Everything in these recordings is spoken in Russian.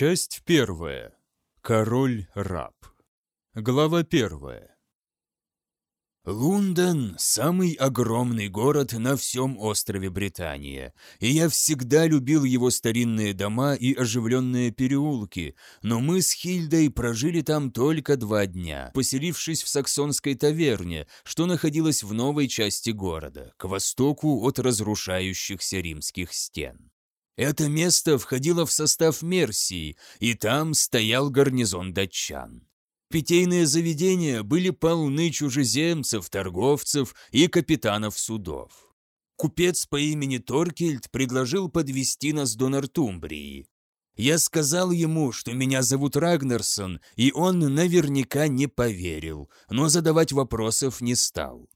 Часть первая. Король-раб. Глава первая. Лондон – самый огромный город на всем острове Британия, и я всегда любил его старинные дома и оживленные переулки, но мы с Хильдой прожили там только два дня, поселившись в саксонской таверне, что находилась в новой части города, к востоку от разрушающихся римских стен. Это место входило в состав Мерсии, и там стоял гарнизон датчан. Питейные заведения были полны чужеземцев, торговцев и капитанов судов. Купец по имени Торкельд предложил подвести нас до Нортумбрии. Я сказал ему, что меня зовут Рагнерсон, и он наверняка не поверил, но задавать вопросов не стал.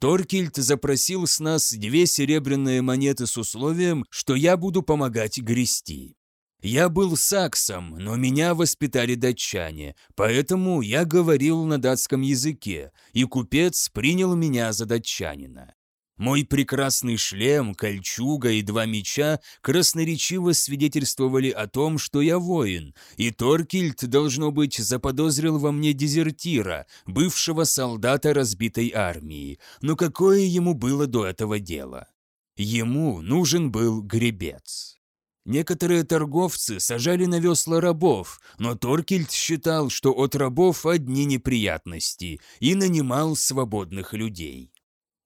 Торкельд запросил с нас две серебряные монеты с условием, что я буду помогать грести. Я был саксом, но меня воспитали датчане, поэтому я говорил на датском языке, и купец принял меня за датчанина. Мой прекрасный шлем, кольчуга и два меча красноречиво свидетельствовали о том, что я воин, и Торкельд, должно быть, заподозрил во мне дезертира, бывшего солдата разбитой армии, но какое ему было до этого дело? Ему нужен был гребец. Некоторые торговцы сажали на весла рабов, но Торкельд считал, что от рабов одни неприятности, и нанимал свободных людей.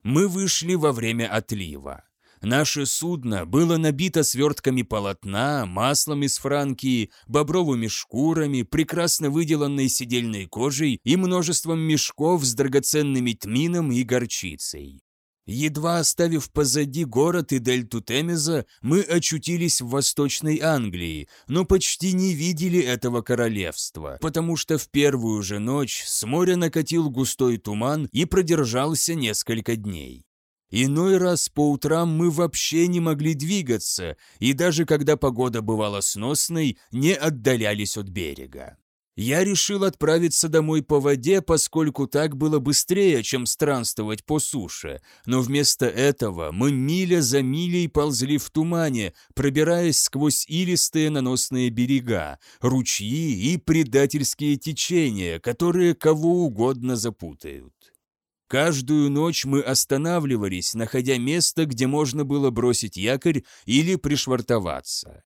Мы вышли во время отлива. Наше судно было набито свертками полотна, маслом из Франкии, бобровыми шкурами, прекрасно выделанной сидельной кожей и множеством мешков с драгоценными тмином и горчицей. Едва оставив позади город и дельту Темеза, мы очутились в Восточной Англии, но почти не видели этого королевства, потому что в первую же ночь с моря накатил густой туман и продержался несколько дней. Иной раз по утрам мы вообще не могли двигаться, и даже когда погода бывала сносной, не отдалялись от берега. Я решил отправиться домой по воде, поскольку так было быстрее, чем странствовать по суше, но вместо этого мы миля за милей ползли в тумане, пробираясь сквозь илистые наносные берега, ручьи и предательские течения, которые кого угодно запутают. Каждую ночь мы останавливались, находя место, где можно было бросить якорь или пришвартоваться.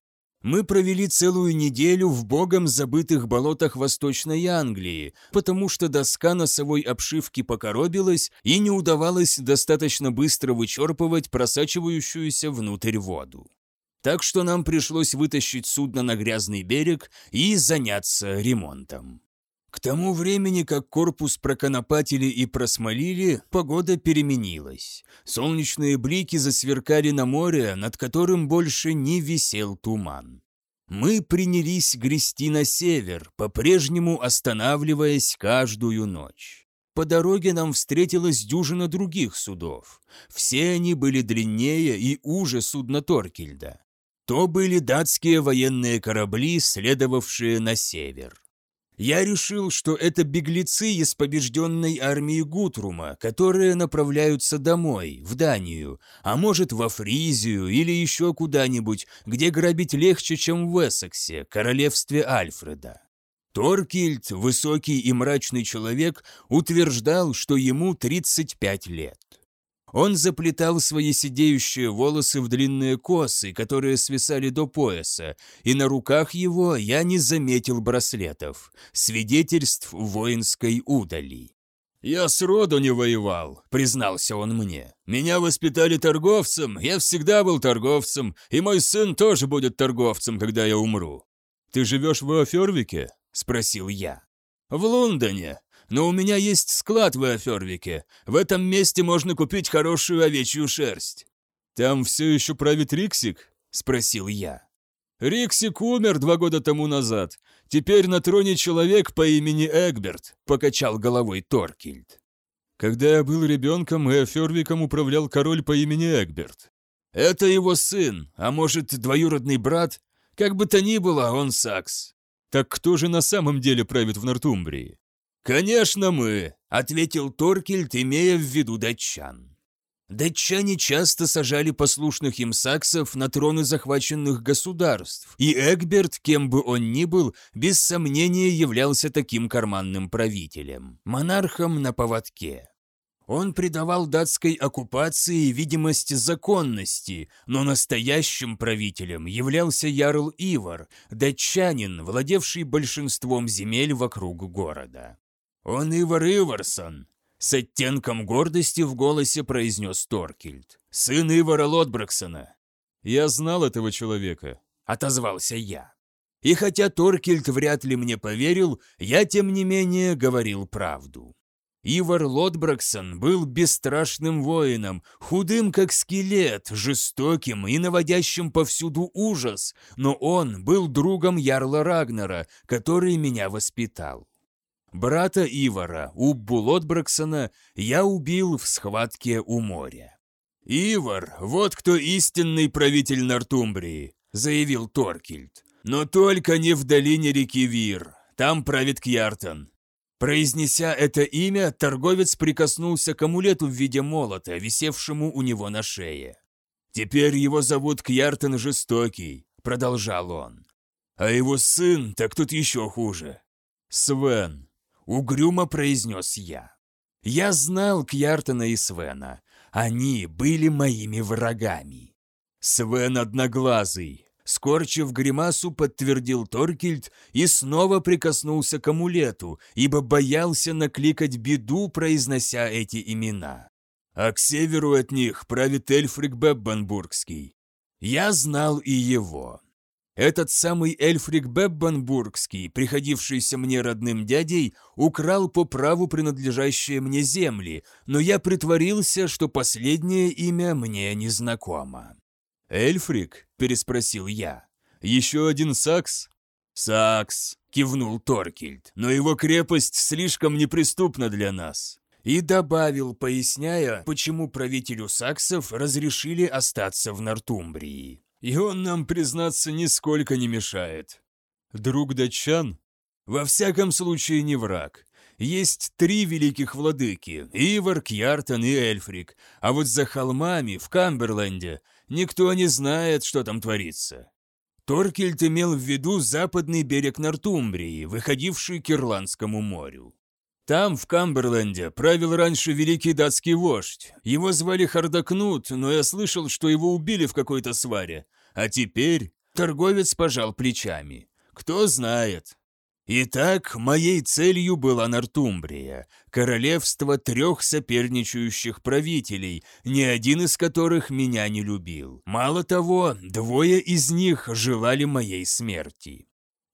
Мы провели целую неделю в богом забытых болотах Восточной Англии, потому что доска носовой обшивки покоробилась и не удавалось достаточно быстро вычерпывать просачивающуюся внутрь воду. Так что нам пришлось вытащить судно на грязный берег и заняться ремонтом. К тому времени, как корпус проконопатили и просмолили, погода переменилась. Солнечные блики засверкали на море, над которым больше не висел туман. Мы принялись грести на север, по-прежнему останавливаясь каждую ночь. По дороге нам встретилась дюжина других судов. Все они были длиннее и уже судна Торкельда. То были датские военные корабли, следовавшие на север. Я решил, что это беглецы из побежденной армии Гутрума, которые направляются домой, в Данию, а может во Фризию или еще куда-нибудь, где грабить легче, чем в Эссексе, королевстве Альфреда. Торкильд, высокий и мрачный человек, утверждал, что ему 35 лет. Он заплетал свои сидеющие волосы в длинные косы, которые свисали до пояса, и на руках его я не заметил браслетов, свидетельств воинской удали. «Я сроду не воевал», — признался он мне. «Меня воспитали торговцем, я всегда был торговцем, и мой сын тоже будет торговцем, когда я умру». «Ты живешь в Офервике?» — спросил я. «В Лондоне но у меня есть склад в Эофервике. В этом месте можно купить хорошую овечью шерсть». «Там все еще правит Риксик?» – спросил я. «Риксик умер два года тому назад. Теперь на троне человек по имени Эгберт», – покачал головой Торкильд. «Когда я был ребенком, Эофервиком управлял король по имени Эгберт». «Это его сын, а может, двоюродный брат? Как бы то ни было, он сакс». «Так кто же на самом деле правит в Нортумбрии?» «Конечно мы», — ответил Торкельд, имея в виду датчан. Датчане часто сажали послушных им саксов на троны захваченных государств, и Эгберт, кем бы он ни был, без сомнения являлся таким карманным правителем, монархом на поводке. Он придавал датской оккупации видимость законности, но настоящим правителем являлся Ярл Ивар, датчанин, владевший большинством земель вокруг города. «Он Ивар Иварсон», — с оттенком гордости в голосе произнес Торкельд. «Сын Ивара Лотбраксона». «Я знал этого человека», — отозвался я. И хотя Торкельд вряд ли мне поверил, я, тем не менее, говорил правду. Ивар Лотбраксон был бесстрашным воином, худым как скелет, жестоким и наводящим повсюду ужас, но он был другом Ярла Рагнера, который меня воспитал. Брата Ивара, Уббу Лотбраксона, я убил в схватке у моря. «Ивар, вот кто истинный правитель Нортумбрии», — заявил Торкельд. «Но только не в долине реки Вир, там правит Кьяртан. Произнеся это имя, торговец прикоснулся к амулету в виде молота, висевшему у него на шее. «Теперь его зовут Кьяртен Жестокий», — продолжал он. «А его сын, так тут еще хуже». «Свен», — угрюмо произнес я. Я знал Кьяртена и Свена. Они были моими врагами. Свен Одноглазый, Скорчив гримасу, подтвердил Торкельд и снова прикоснулся к амулету, ибо боялся накликать беду, произнося эти имена. А к северу от них правит Эльфрик Беббенбургский. Я знал и его. Этот самый Эльфрик Беббенбургский, приходившийся мне родным дядей, украл по праву принадлежащие мне земли, но я притворился, что последнее имя мне незнакомо. «Эльфрик?» – переспросил я. «Еще один сакс?» «Сакс», – кивнул Торкельд, «но его крепость слишком неприступна для нас». И добавил, поясняя, почему правителю саксов разрешили остаться в Нортумбрии. «И он нам, признаться, нисколько не мешает». «Друг датчан?» «Во всяком случае, не враг. Есть три великих владыки – Ивар, Кьяртан и Эльфрик, а вот за холмами, в Камберленде, Никто не знает, что там творится. Торкельт имел в виду западный берег Нортумбрии, выходивший к Ирландскому морю. Там, в Камберленде, правил раньше великий датский вождь. Его звали Хардакнут, но я слышал, что его убили в какой-то сваре. А теперь торговец пожал плечами. Кто знает. Итак, моей целью была Нортумбрия, королевство трех соперничающих правителей, ни один из которых меня не любил. Мало того, двое из них желали моей смерти.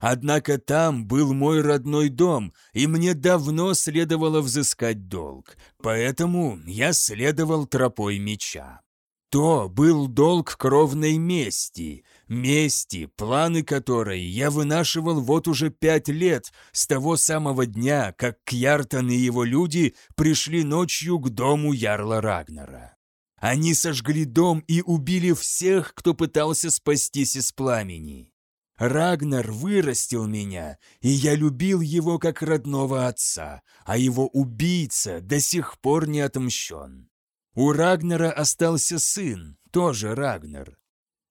Однако там был мой родной дом, и мне давно следовало взыскать долг, поэтому я следовал тропой меча. То был долг кровной мести, мести, планы которой я вынашивал вот уже пять лет, с того самого дня, как Кьяртан и его люди пришли ночью к дому Ярла Рагнара. Они сожгли дом и убили всех, кто пытался спастись из пламени. Рагнар вырастил меня, и я любил его как родного отца, а его убийца до сих пор не отомщен. У Рагнера остался сын, тоже Рагнер.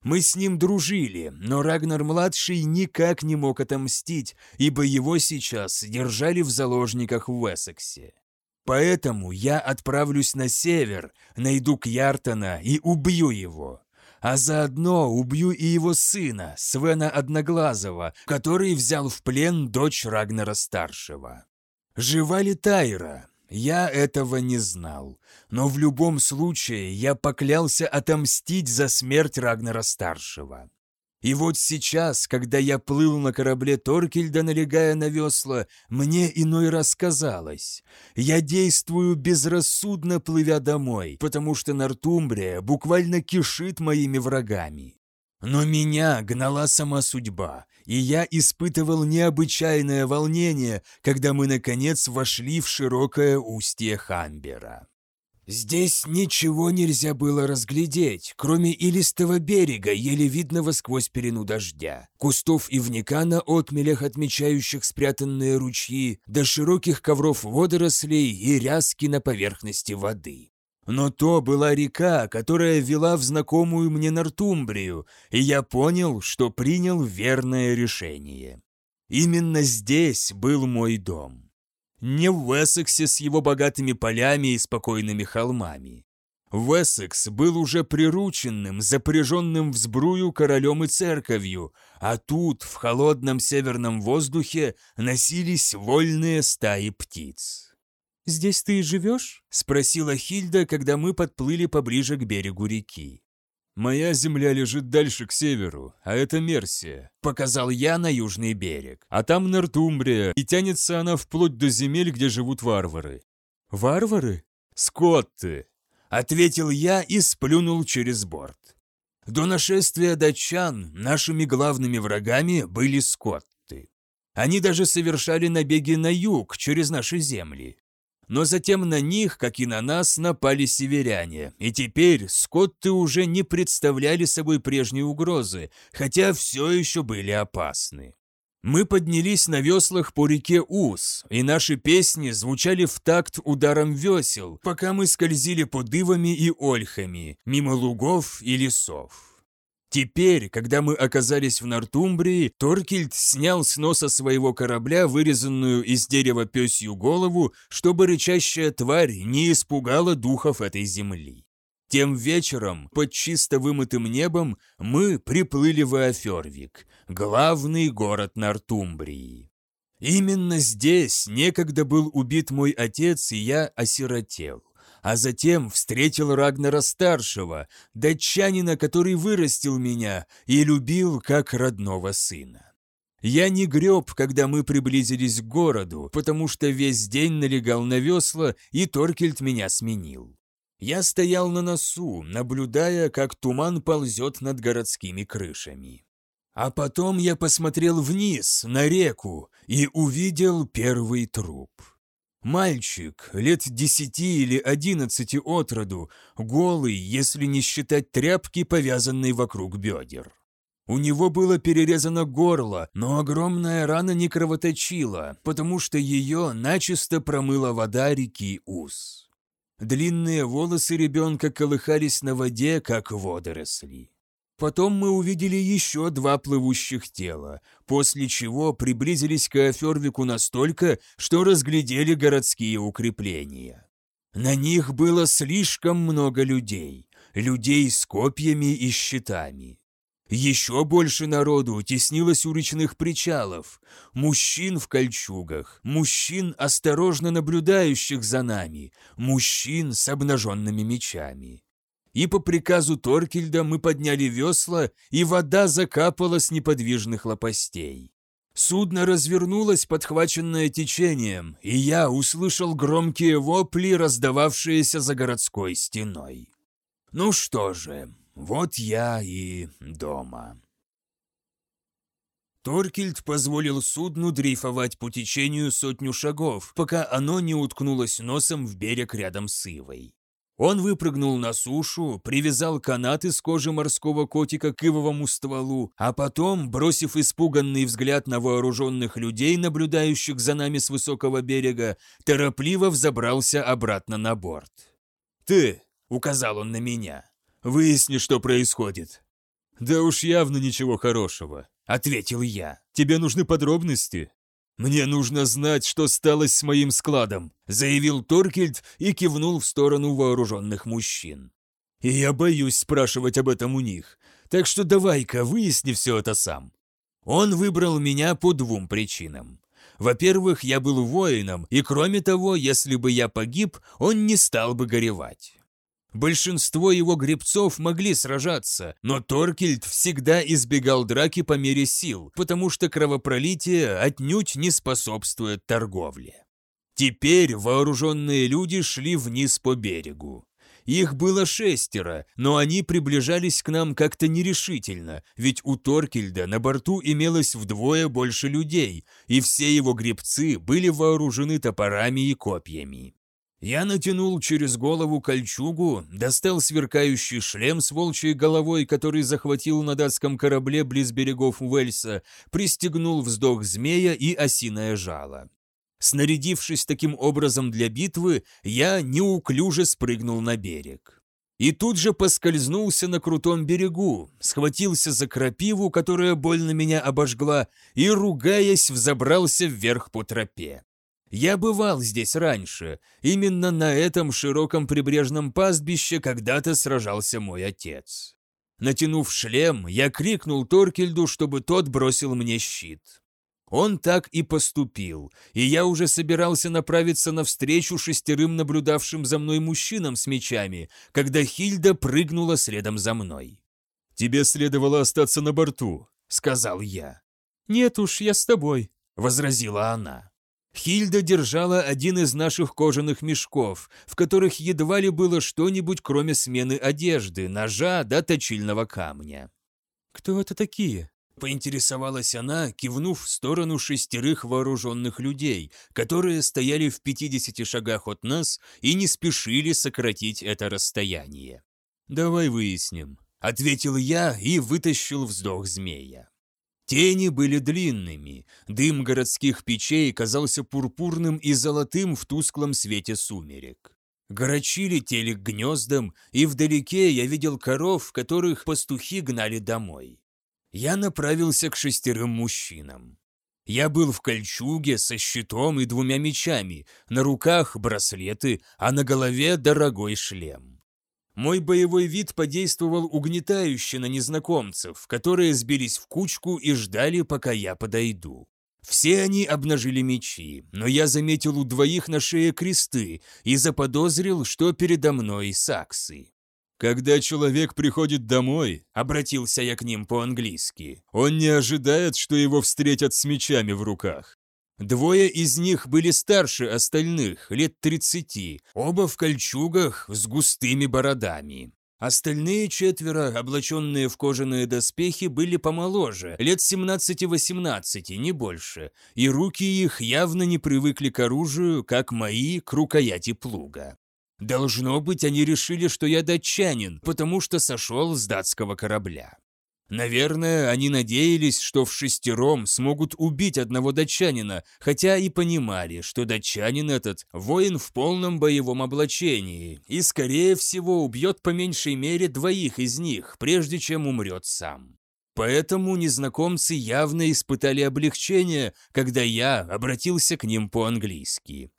Мы с ним дружили, но Рагнар-младший никак не мог отомстить, ибо его сейчас держали в заложниках в Уэссексе. Поэтому я отправлюсь на север, найду Кьяртона и убью его. А заодно убью и его сына, Свена Одноглазого, который взял в плен дочь Рагнара-старшего. Жива ли Тайра? Я этого не знал, но в любом случае я поклялся отомстить за смерть Рагнара-старшего. И вот сейчас, когда я плыл на корабле Торкельда, налегая на весла, мне иной раз казалось. Я действую безрассудно, плывя домой, потому что Нортумбрия буквально кишит моими врагами. Но меня гнала сама судьба, и я испытывал необычайное волнение, когда мы, наконец, вошли в широкое устье Хамбера. Здесь ничего нельзя было разглядеть, кроме илистого берега, еле видного сквозь перену дождя, кустов ивника на отмелях, отмечающих спрятанные ручьи, до широких ковров водорослей и ряски на поверхности воды. Но то была река, которая вела в знакомую мне Нортумбрию, и я понял, что принял верное решение. Именно здесь был мой дом. Не в Уэссексе с его богатыми полями и спокойными холмами. Вессекс был уже прирученным, запряженным в сбрую королем и церковью, а тут, в холодном северном воздухе, носились вольные стаи птиц. «Здесь ты и живешь?» — спросила Хильда, когда мы подплыли поближе к берегу реки. «Моя земля лежит дальше, к северу, а это Мерсия», — показал я на южный берег. «А там Нортумбрия, и тянется она вплоть до земель, где живут варвары». «Варвары?» «Скотты», Ответил я и сплюнул через борт. До нашествия датчан нашими главными врагами были скотты. Они даже совершали набеги на юг, через наши земли. Но затем на них, как и на нас, напали северяне, и теперь скотты уже не представляли собой прежней угрозы, хотя все еще были опасны. Мы поднялись на веслах по реке Ус, и наши песни звучали в такт ударом весел, пока мы скользили под ивами и ольхами, мимо лугов и лесов. Теперь, когда мы оказались в Нортумбрии, Торкельд снял с носа своего корабля вырезанную из дерева пёсью голову, чтобы рычащая тварь не испугала духов этой земли. Тем вечером, под чисто вымытым небом, мы приплыли в Эофервик, главный город Нортумбрии. Именно здесь некогда был убит мой отец, и я осиротел. А затем встретил Рагнара-старшего, датчанина, который вырастил меня и любил как родного сына. Я не греб, когда мы приблизились к городу, потому что весь день налегал на весла, и Торкельт меня сменил. Я стоял на носу, наблюдая, как туман ползет над городскими крышами. А потом я посмотрел вниз, на реку, и увидел первый труп. Мальчик, лет десяти или одиннадцати от роду, голый, если не считать тряпки, повязанной вокруг бедер. У него было перерезано горло, но огромная рана не кровоточила, потому что ее начисто промыла вода реки Ус. Длинные волосы ребенка колыхались на воде, как водоросли. Потом мы увидели еще два плывущих тела, после чего приблизились к Афервику настолько, что разглядели городские укрепления. На них было слишком много людей, людей с копьями и щитами. Еще больше народу теснилось у речных причалов, мужчин в кольчугах, мужчин, осторожно наблюдающих за нами, мужчин с обнаженными мечами. И по приказу Торкельда мы подняли весла, и вода закапала с неподвижных лопастей. Судно развернулось, подхваченное течением, и я услышал громкие вопли, раздававшиеся за городской стеной. Ну что же, вот я и дома. Торкельд позволил судну дрейфовать по течению сотню шагов, пока оно не уткнулось носом в берег рядом с Ивой. Он выпрыгнул на сушу, привязал канат из кожи морского котика к ивовому стволу, а потом, бросив испуганный взгляд на вооруженных людей, наблюдающих за нами с высокого берега, торопливо взобрался обратно на борт. «Ты!» — указал он на меня. Выясни, что происходит». «Да уж явно ничего хорошего», — ответил я. «Тебе нужны подробности?» «Мне нужно знать, что стало с моим складом», — заявил Торкельд и кивнул в сторону вооруженных мужчин. «И я боюсь спрашивать об этом у них, так что давай-ка выясни все это сам». Он выбрал меня по двум причинам. Во-первых, я был воином, и кроме того, если бы я погиб, он не стал бы горевать. Большинство его гребцов могли сражаться, но Торкельд всегда избегал драки по мере сил, потому что кровопролитие отнюдь не способствует торговле. Теперь вооруженные люди шли вниз по берегу. Их было шестеро, но они приближались к нам как-то нерешительно, ведь у Торкельда на борту имелось вдвое больше людей, и все его гребцы были вооружены топорами и копьями. Я натянул через голову кольчугу, достал сверкающий шлем с волчьей головой, который захватил на датском корабле близ берегов Уэльса, пристегнул вздох змея и осиное жало. Снарядившись таким образом для битвы, я неуклюже спрыгнул на берег. И тут же поскользнулся на крутом берегу, схватился за крапиву, которая больно меня обожгла, и, ругаясь, взобрался вверх по тропе. Я бывал здесь раньше, именно на этом широком прибрежном пастбище когда-то сражался мой отец. Натянув шлем, я крикнул Торкельду, чтобы тот бросил мне щит. Он так и поступил, и я уже собирался направиться навстречу шестерым наблюдавшим за мной мужчинам с мечами, когда Хильда прыгнула следом за мной. «Тебе следовало остаться на борту», — сказал я. «Нет уж, я с тобой», — возразила она. Хильда держала один из наших кожаных мешков, в которых едва ли было что-нибудь, кроме смены одежды, ножа да точильного камня. «Кто это такие?» Поинтересовалась она, кивнув в сторону шестерых вооруженных людей, которые стояли в 50 шагах от нас и не спешили сократить это расстояние. «Давай выясним», — ответил я и вытащил вздох змея. Тени были длинными, дым городских печей казался пурпурным и золотым в тусклом свете сумерек. Грачи летели к гнездам, и вдалеке я видел коров, которых пастухи гнали домой я направился к шестерым мужчинам. Я был в кольчуге со щитом и двумя мечами, на руках браслеты, а на голове дорогой шлем. Мой боевой вид подействовал угнетающе на незнакомцев, которые сбились в кучку и ждали, пока я подойду. Все они обнажили мечи, но я заметил у двоих на шее кресты и заподозрил, что передо мной саксы. Когда человек приходит домой, обратился я к ним по-английски, он не ожидает, что его встретят с мечами в руках. Двое из них были старше остальных, лет тридцати, оба в кольчугах с густыми бородами. Остальные четверо, облаченные в кожаные доспехи, были помоложе, лет 17-18, не больше, и руки их явно не привыкли к оружию, как мои к рукояти плуга. Должно быть, они решили, что я датчанин, потому что сошел с датского корабля. Наверное, они надеялись, что в шестером смогут убить одного датчанина, хотя и понимали, что датчанин этот воин в полном боевом облачении и, скорее всего, убьет по меньшей мере двоих из них, прежде чем умрет сам. Поэтому незнакомцы явно испытали облегчение, когда я обратился к ним по-английски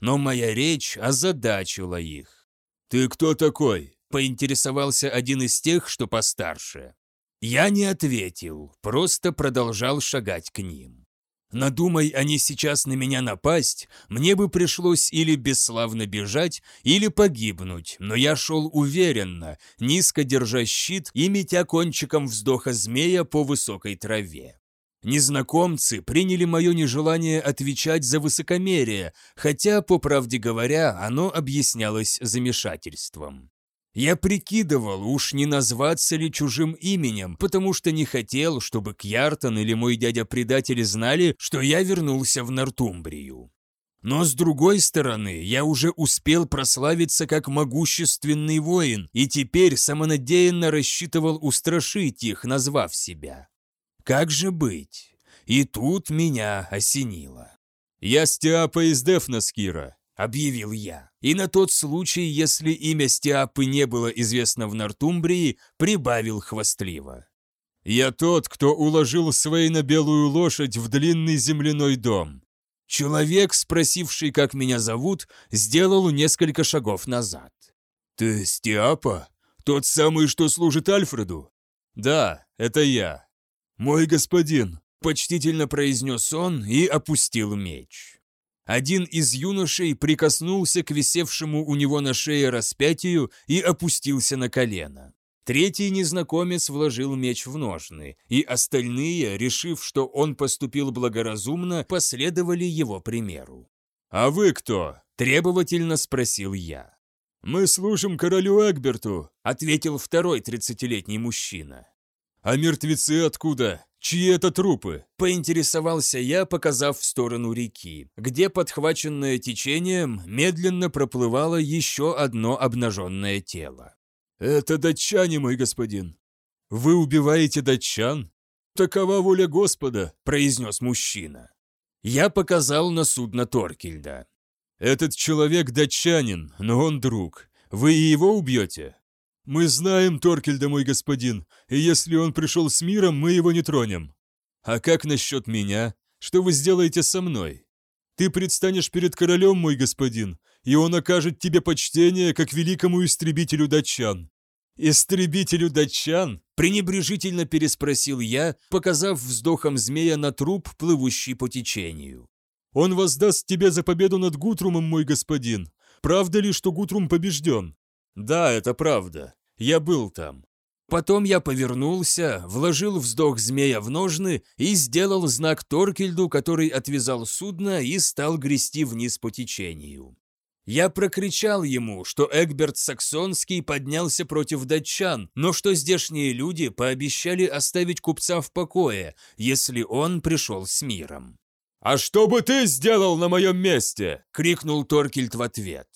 но моя речь озадачила их. «Ты кто такой?» – поинтересовался один из тех, что постарше. Я не ответил, просто продолжал шагать к ним. Надумай они сейчас на меня напасть, мне бы пришлось или бесславно бежать, или погибнуть, но я шел уверенно, низко держа щит и метя кончиком вздоха змея по высокой траве. Незнакомцы приняли мое нежелание отвечать за высокомерие, хотя, по правде говоря, оно объяснялось замешательством. Я прикидывал, уж не назваться ли чужим именем, потому что не хотел, чтобы Кьяртон или мой дядя-предатель знали, что я вернулся в Нортумбрию. Но с другой стороны, я уже успел прославиться как могущественный воин, и теперь самонадеянно рассчитывал устрашить их, назвав себя. Как же быть? И тут меня осенило. «Я Стиапа из Дефнаскира», — объявил я. И на тот случай, если имя Стиапы не было известно в Нортумбрии, прибавил хвастливо. «Я тот, кто уложил Свейна белую лошадь в длинный земляной дом». Человек, спросивший, как меня зовут, сделал несколько шагов назад. «Ты Стиапа? Тот самый, что служит Альфреду?» «Да, это я», «Мой господин!» – почтительно произнес он и опустил меч. Один из юношей прикоснулся к висевшему у него на шее распятию и опустился на колено. Третий незнакомец вложил меч в ножны, и остальные, решив, что он поступил благоразумно, последовали его примеру. «А вы кто?» – требовательно спросил я. «Мы служим королю Эгберту», – ответил второй тридцатилетний мужчина. «А мертвецы откуда? Чьи это трупы?» Поинтересовался я, показав в сторону реки, где, подхваченное течением, медленно проплывало еще одно обнаженное тело. «Это датчане, мой господин. Вы убиваете датчан? Такова воля Господа», – произнес мужчина. Я показал на судно Торкельда. «Этот человек датчанин, но он друг. Вы и его убьете?» «Мы знаем Торкельда, мой господин, и если он пришел с миром, мы его не тронем». «А как насчет меня? Что вы сделаете со мной?» «Ты предстанешь перед королем, мой господин, и он окажет тебе почтение, как великому истребителю датчан». «Истребителю датчан?» – пренебрежительно переспросил я, показав вздохом змея на труп, плывущий по течению. «Он воздаст тебе за победу над Гутрумом, мой господин. Правда ли, что Гутрум побежден?» «Да, это правда. Я был там». Потом я повернулся, вложил вздох змея в ножны и сделал знак Торкельду, который отвязал судно и стал грести вниз по течению. Я прокричал ему, что Эгберт Саксонский поднялся против датчан, но что здешние люди пообещали оставить купца в покое, если он пришел с миром. «А что бы ты сделал на моем месте?» — крикнул Торкельд в ответ.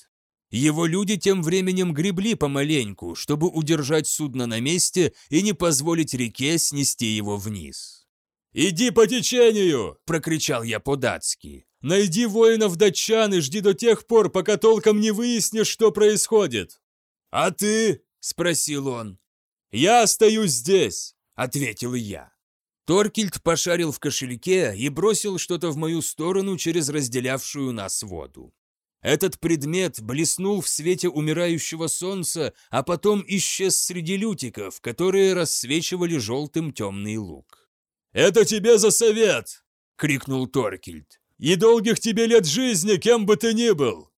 Его люди тем временем гребли помаленьку, чтобы удержать судно на месте и не позволить реке снести его вниз. «Иди по течению!» – прокричал я по-датски. Найди воинов датчан и жди до тех пор, пока толком не выяснишь, что происходит. А ты? спросил он. Я остаюсь здесь, ответил я. Торкельд пошарил в кошельке и бросил что-то в мою сторону через разделявшую нас воду. Этот предмет блеснул в свете умирающего солнца, а потом исчез среди лютиков, которые рассвечивали желтым темный лук. «Это тебе за совет!» — крикнул Торкельд и долгих тебе лет жизни, кем бы ты ни был!»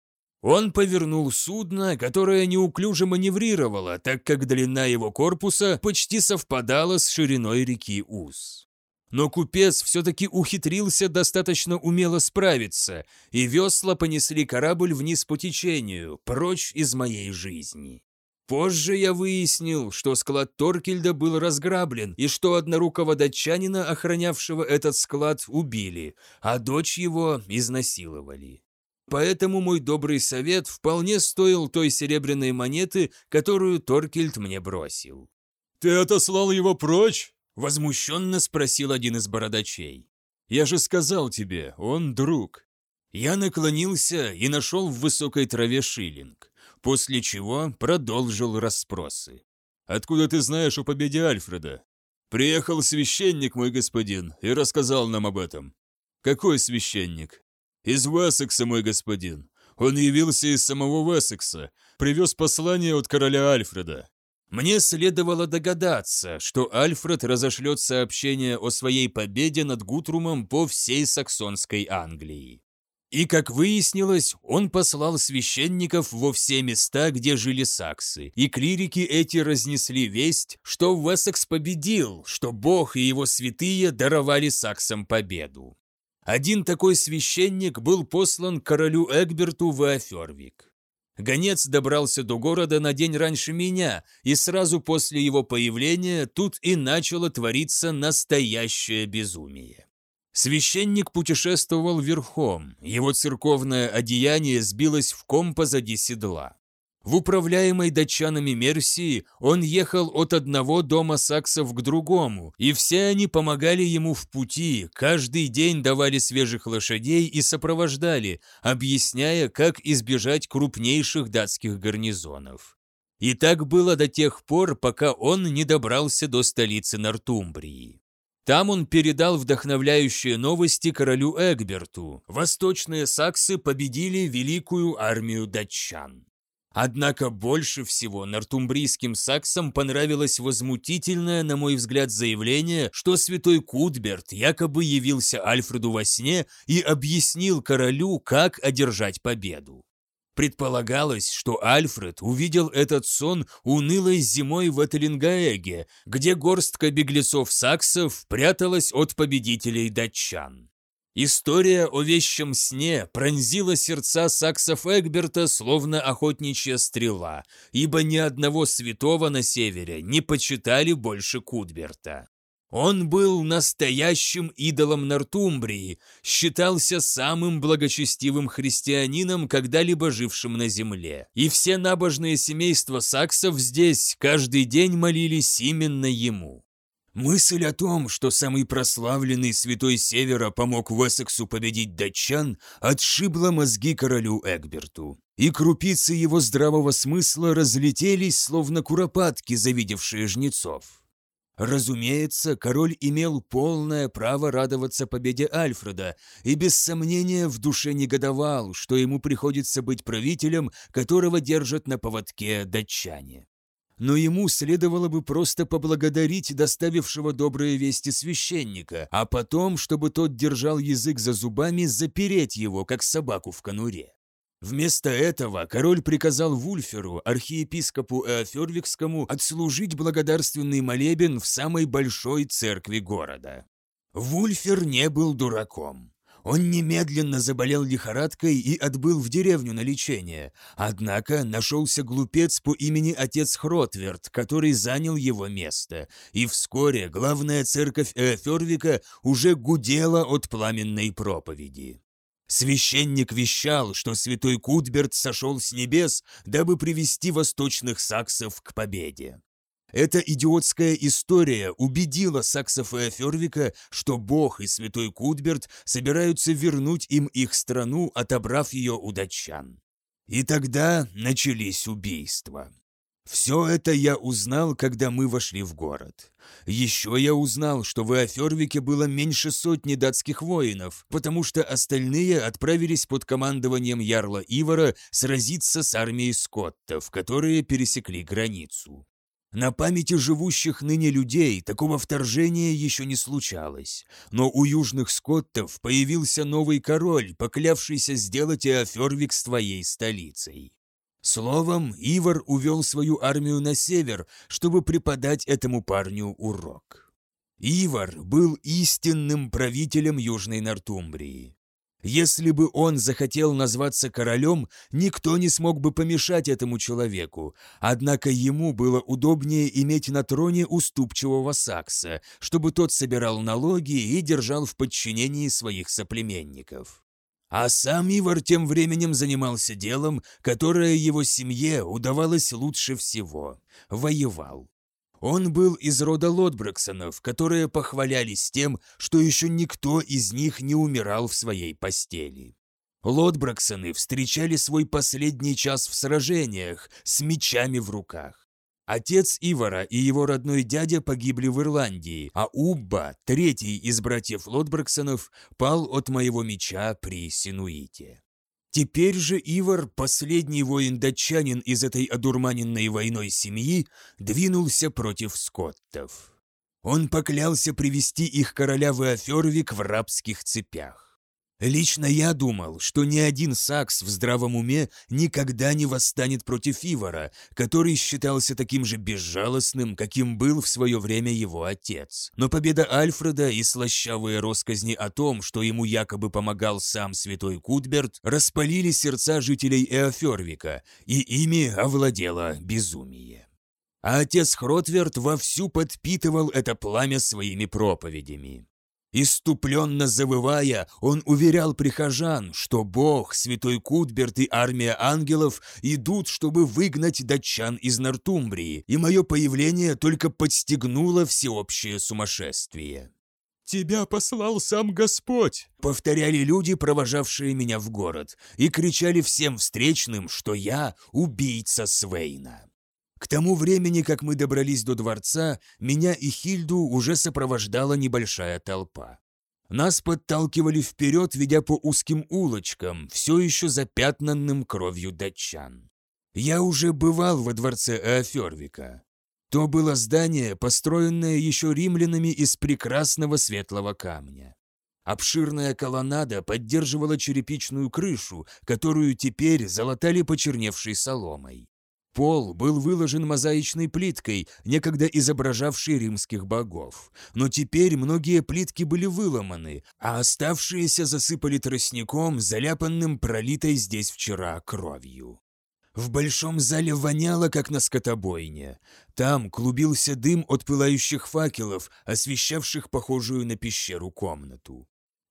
Он повернул судно, которое неуклюже маневрировало, так как длина его корпуса почти совпадала с шириной реки Ус. Но купец все-таки ухитрился достаточно умело справиться, и весла понесли корабль вниз по течению, прочь из моей жизни. Позже я выяснил, что склад Торкельда был разграблен и что однорукого датчанина, охранявшего этот склад, убили, а дочь его изнасиловали. Поэтому мой добрый совет вполне стоил той серебряной монеты, которую Торкельд мне бросил. «Ты отослал его прочь?» – возмущенно спросил один из бородачей. «Я же сказал тебе, он друг». Я наклонился и нашел в высокой траве шиллинг после чего продолжил расспросы. «Откуда ты знаешь о победе Альфреда?» «Приехал священник, мой господин, и рассказал нам об этом». «Какой священник?» «Из Уэссекса, мой господин. Он явился из самого Уэссекса, привез послание от короля Альфреда». Мне следовало догадаться, что Альфред разошлет сообщение о своей победе над Гутрумом по всей саксонской Англии. И, как выяснилось, он послал священников во все места, где жили саксы, и клирики эти разнесли весть, что Уэссекс победил, что Бог и его святые даровали саксам победу. Один такой священник был послан королю Эгберту в Эофервик. Гонец добрался до города на день раньше меня, и сразу после его появления тут и начало твориться настоящее безумие. Священник путешествовал верхом, его церковное одеяние сбилось в ком позади седла. В управляемой датчанами Мерсии он ехал от одного дома саксов к другому, и все они помогали ему в пути, каждый день давали свежих лошадей и сопровождали, объясняя, как избежать крупнейших датских гарнизонов. И так было до тех пор, пока он не добрался до столицы Нортумбрии. Там он передал вдохновляющие новости королю Эгберту. Восточные саксы победили великую армию датчан. Однако больше всего нортумбрийским саксам понравилось возмутительное, на мой взгляд, заявление, что святой Кутберт якобы явился Альфреду во сне и объяснил королю, как одержать победу. Предполагалось, что Альфред увидел этот сон унылой зимой в Этлингаэге, где горстка беглецов-саксов пряталась от победителей датчан. История о вещем сне пронзила сердца саксов Эгберта словно охотничья стрела, ибо ни одного святого на севере не почитали больше Кудберта. Он был настоящим идолом Нортумбрии, считался самым благочестивым христианином, когда-либо жившим на земле. И все набожные семейства саксов здесь каждый день молились именно ему. Мысль о том, что самый прославленный святой Севера помог Уэссексу победить датчан, отшибла мозги королю Эгберту. И крупицы его здравого смысла разлетелись, словно куропатки, завидевшие жнецов. Разумеется, король имел полное право радоваться победе Альфреда и без сомнения в душе негодовал, что ему приходится быть правителем, которого держат на поводке датчане. Но ему следовало бы просто поблагодарить доставившего добрые вести священника, а потом, чтобы тот держал язык за зубами, запереть его, как собаку в конуре. Вместо этого король приказал Вульферу, архиепископу Эофервикскому, отслужить благодарственный молебен в самой большой церкви города. Вульфер не был дураком. Он немедленно заболел лихорадкой и отбыл в деревню на лечение. Однако нашелся глупец по имени отец Хротверд, который занял его место. И вскоре главная церковь Эофервика уже гудела от пламенной проповеди. Священник вещал, что святой Кутберт сошел с небес, дабы привести восточных саксов к победе. Эта идиотская история убедила саксов и Афервика, что Бог и святой Кутберт собираются вернуть им их страну, отобрав ее у датчан. И тогда начались убийства. Все это я узнал, когда мы вошли в город. Еще я узнал, что в Иофервике было меньше сотни датских воинов, потому что остальные отправились под командованием Ярла Ивара сразиться с армией скоттов, которые пересекли границу. На памяти живущих ныне людей такого вторжения еще не случалось, но у южных скоттов появился новый король, поклявшийся сделать Иофервик своей столицей. Словом, Ивар увел свою армию на север, чтобы преподать этому парню урок. Ивар был истинным правителем Южной Нортумбрии. Если бы он захотел назваться королем, никто не смог бы помешать этому человеку, однако ему было удобнее иметь на троне уступчивого сакса, чтобы тот собирал налоги и держал в подчинении своих соплеменников. А сам Ивар тем временем занимался делом, которое его семье удавалось лучше всего – воевал. Он был из рода Лотбрексонов, которые похвалялись тем, что еще никто из них не умирал в своей постели. Лотбрексоны встречали свой последний час в сражениях с мечами в руках. Отец Ивара и его родной дядя погибли в Ирландии, а Убба, третий из братьев Лотбраксонов, пал от моего меча при Синуите. Теперь же Ивар, последний воин-датчанин из этой одурманенной войной семьи, двинулся против скоттов. Он поклялся привести их короля Веофервик в рабских цепях. Лично я думал, что ни один сакс в здравом уме никогда не восстанет против Ивара, который считался таким же безжалостным, каким был в свое время его отец. Но победа Альфреда и слащавые росказни о том, что ему якобы помогал сам святой Кутберт, распалили сердца жителей Эофервика, и ими овладело безумие. А отец Хротверд вовсю подпитывал это пламя своими проповедями. Иступленно завывая, он уверял прихожан, что Бог, святой Кутберт и армия ангелов идут, чтобы выгнать датчан из Нортумбрии, и мое появление только подстегнуло всеобщее сумасшествие. «Тебя послал сам Господь!» — повторяли люди, провожавшие меня в город, и кричали всем встречным, что я убийца Свейна. К тому времени, как мы добрались до дворца, меня и Хильду уже сопровождала небольшая толпа. Нас подталкивали вперед, ведя по узким улочкам, все еще запятнанным кровью датчан. Я уже бывал во дворце Эофервика. То было здание, построенное еще римлянами из прекрасного светлого камня. Обширная колоннада поддерживала черепичную крышу, которую теперь залатали почерневшей соломой. Пол был выложен мозаичной плиткой, некогда изображавшей римских богов. Но теперь многие плитки были выломаны, а оставшиеся засыпали тростником, заляпанным пролитой здесь вчера кровью. В большом зале воняло, как на скотобойне. Там клубился дым от пылающих факелов, освещавших похожую на пещеру комнату.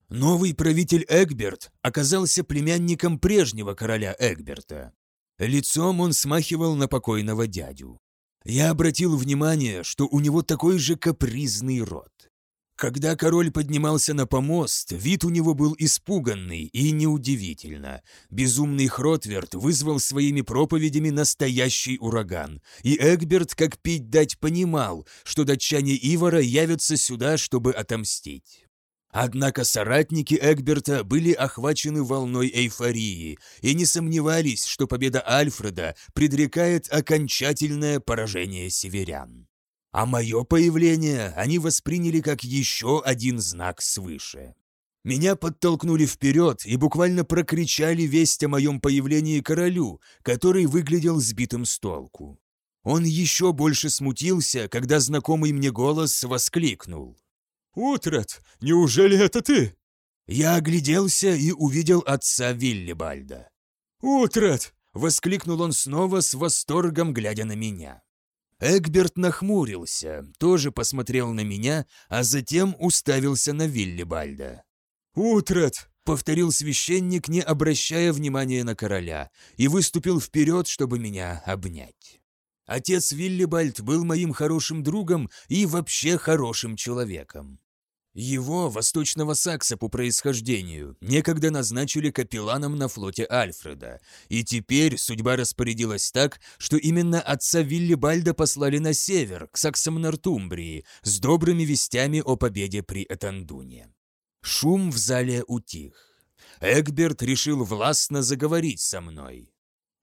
Новый правитель Эгберт оказался племянником прежнего короля Эгберта. Лицом он смахивал на покойного дядю. Я обратил внимание, что у него такой же капризный рот. Когда король поднимался на помост, вид у него был испуганный, и неудивительно. Безумный Хротверд вызвал своими проповедями настоящий ураган, и Эгберт, как пить дать, понимал, что датчане Ивара явятся сюда, чтобы отомстить. Однако соратники Эгберта были охвачены волной эйфории и не сомневались, что победа Альфреда предрекает окончательное поражение северян. А мое появление они восприняли как еще один знак свыше. Меня подтолкнули вперед и буквально прокричали весть о моем появлении королю, который выглядел сбитым с толку. Он еще больше смутился, когда знакомый мне голос воскликнул. «Утрат, неужели это ты?» Я огляделся и увидел отца Виллибальда. «Утрат!» — воскликнул он снова с восторгом, глядя на меня. Эгберт нахмурился, тоже посмотрел на меня, а затем уставился на Виллибальда. «Утрат!» — повторил священник, не обращая внимания на короля, и выступил вперед, чтобы меня обнять. Отец Виллибальд был моим хорошим другом и вообще хорошим человеком. Его, восточного сакса по происхождению, некогда назначили капелланом на флоте Альфреда, и теперь судьба распорядилась так, что именно отца Виллибальда послали на север, к саксам Нортумбрии, с добрыми вестями о победе при Этандуне. Шум в зале утих. Эгберт решил властно заговорить со мной.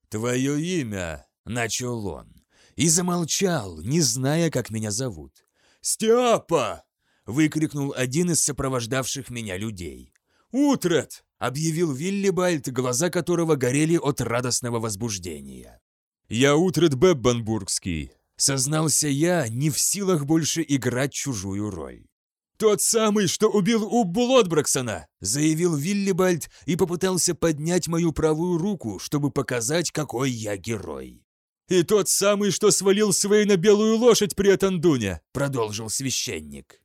«Твое имя», — начал он, и замолчал, не зная, как меня зовут. «Степа!» Выкрикнул один из сопровождавших меня людей. «Утрат!» — объявил Виллибальд, глаза которого горели от радостного возбуждения. «Я Утрат Беббанбургский», — сознался я, не в силах больше играть чужую роль. «Тот самый, что убил у Блодбраксона!» — заявил Виллибальд и попытался поднять мою правую руку, чтобы показать, какой я герой. «И тот самый, что свалил Свей на белую лошадь при Атандуне!» — продолжил священник.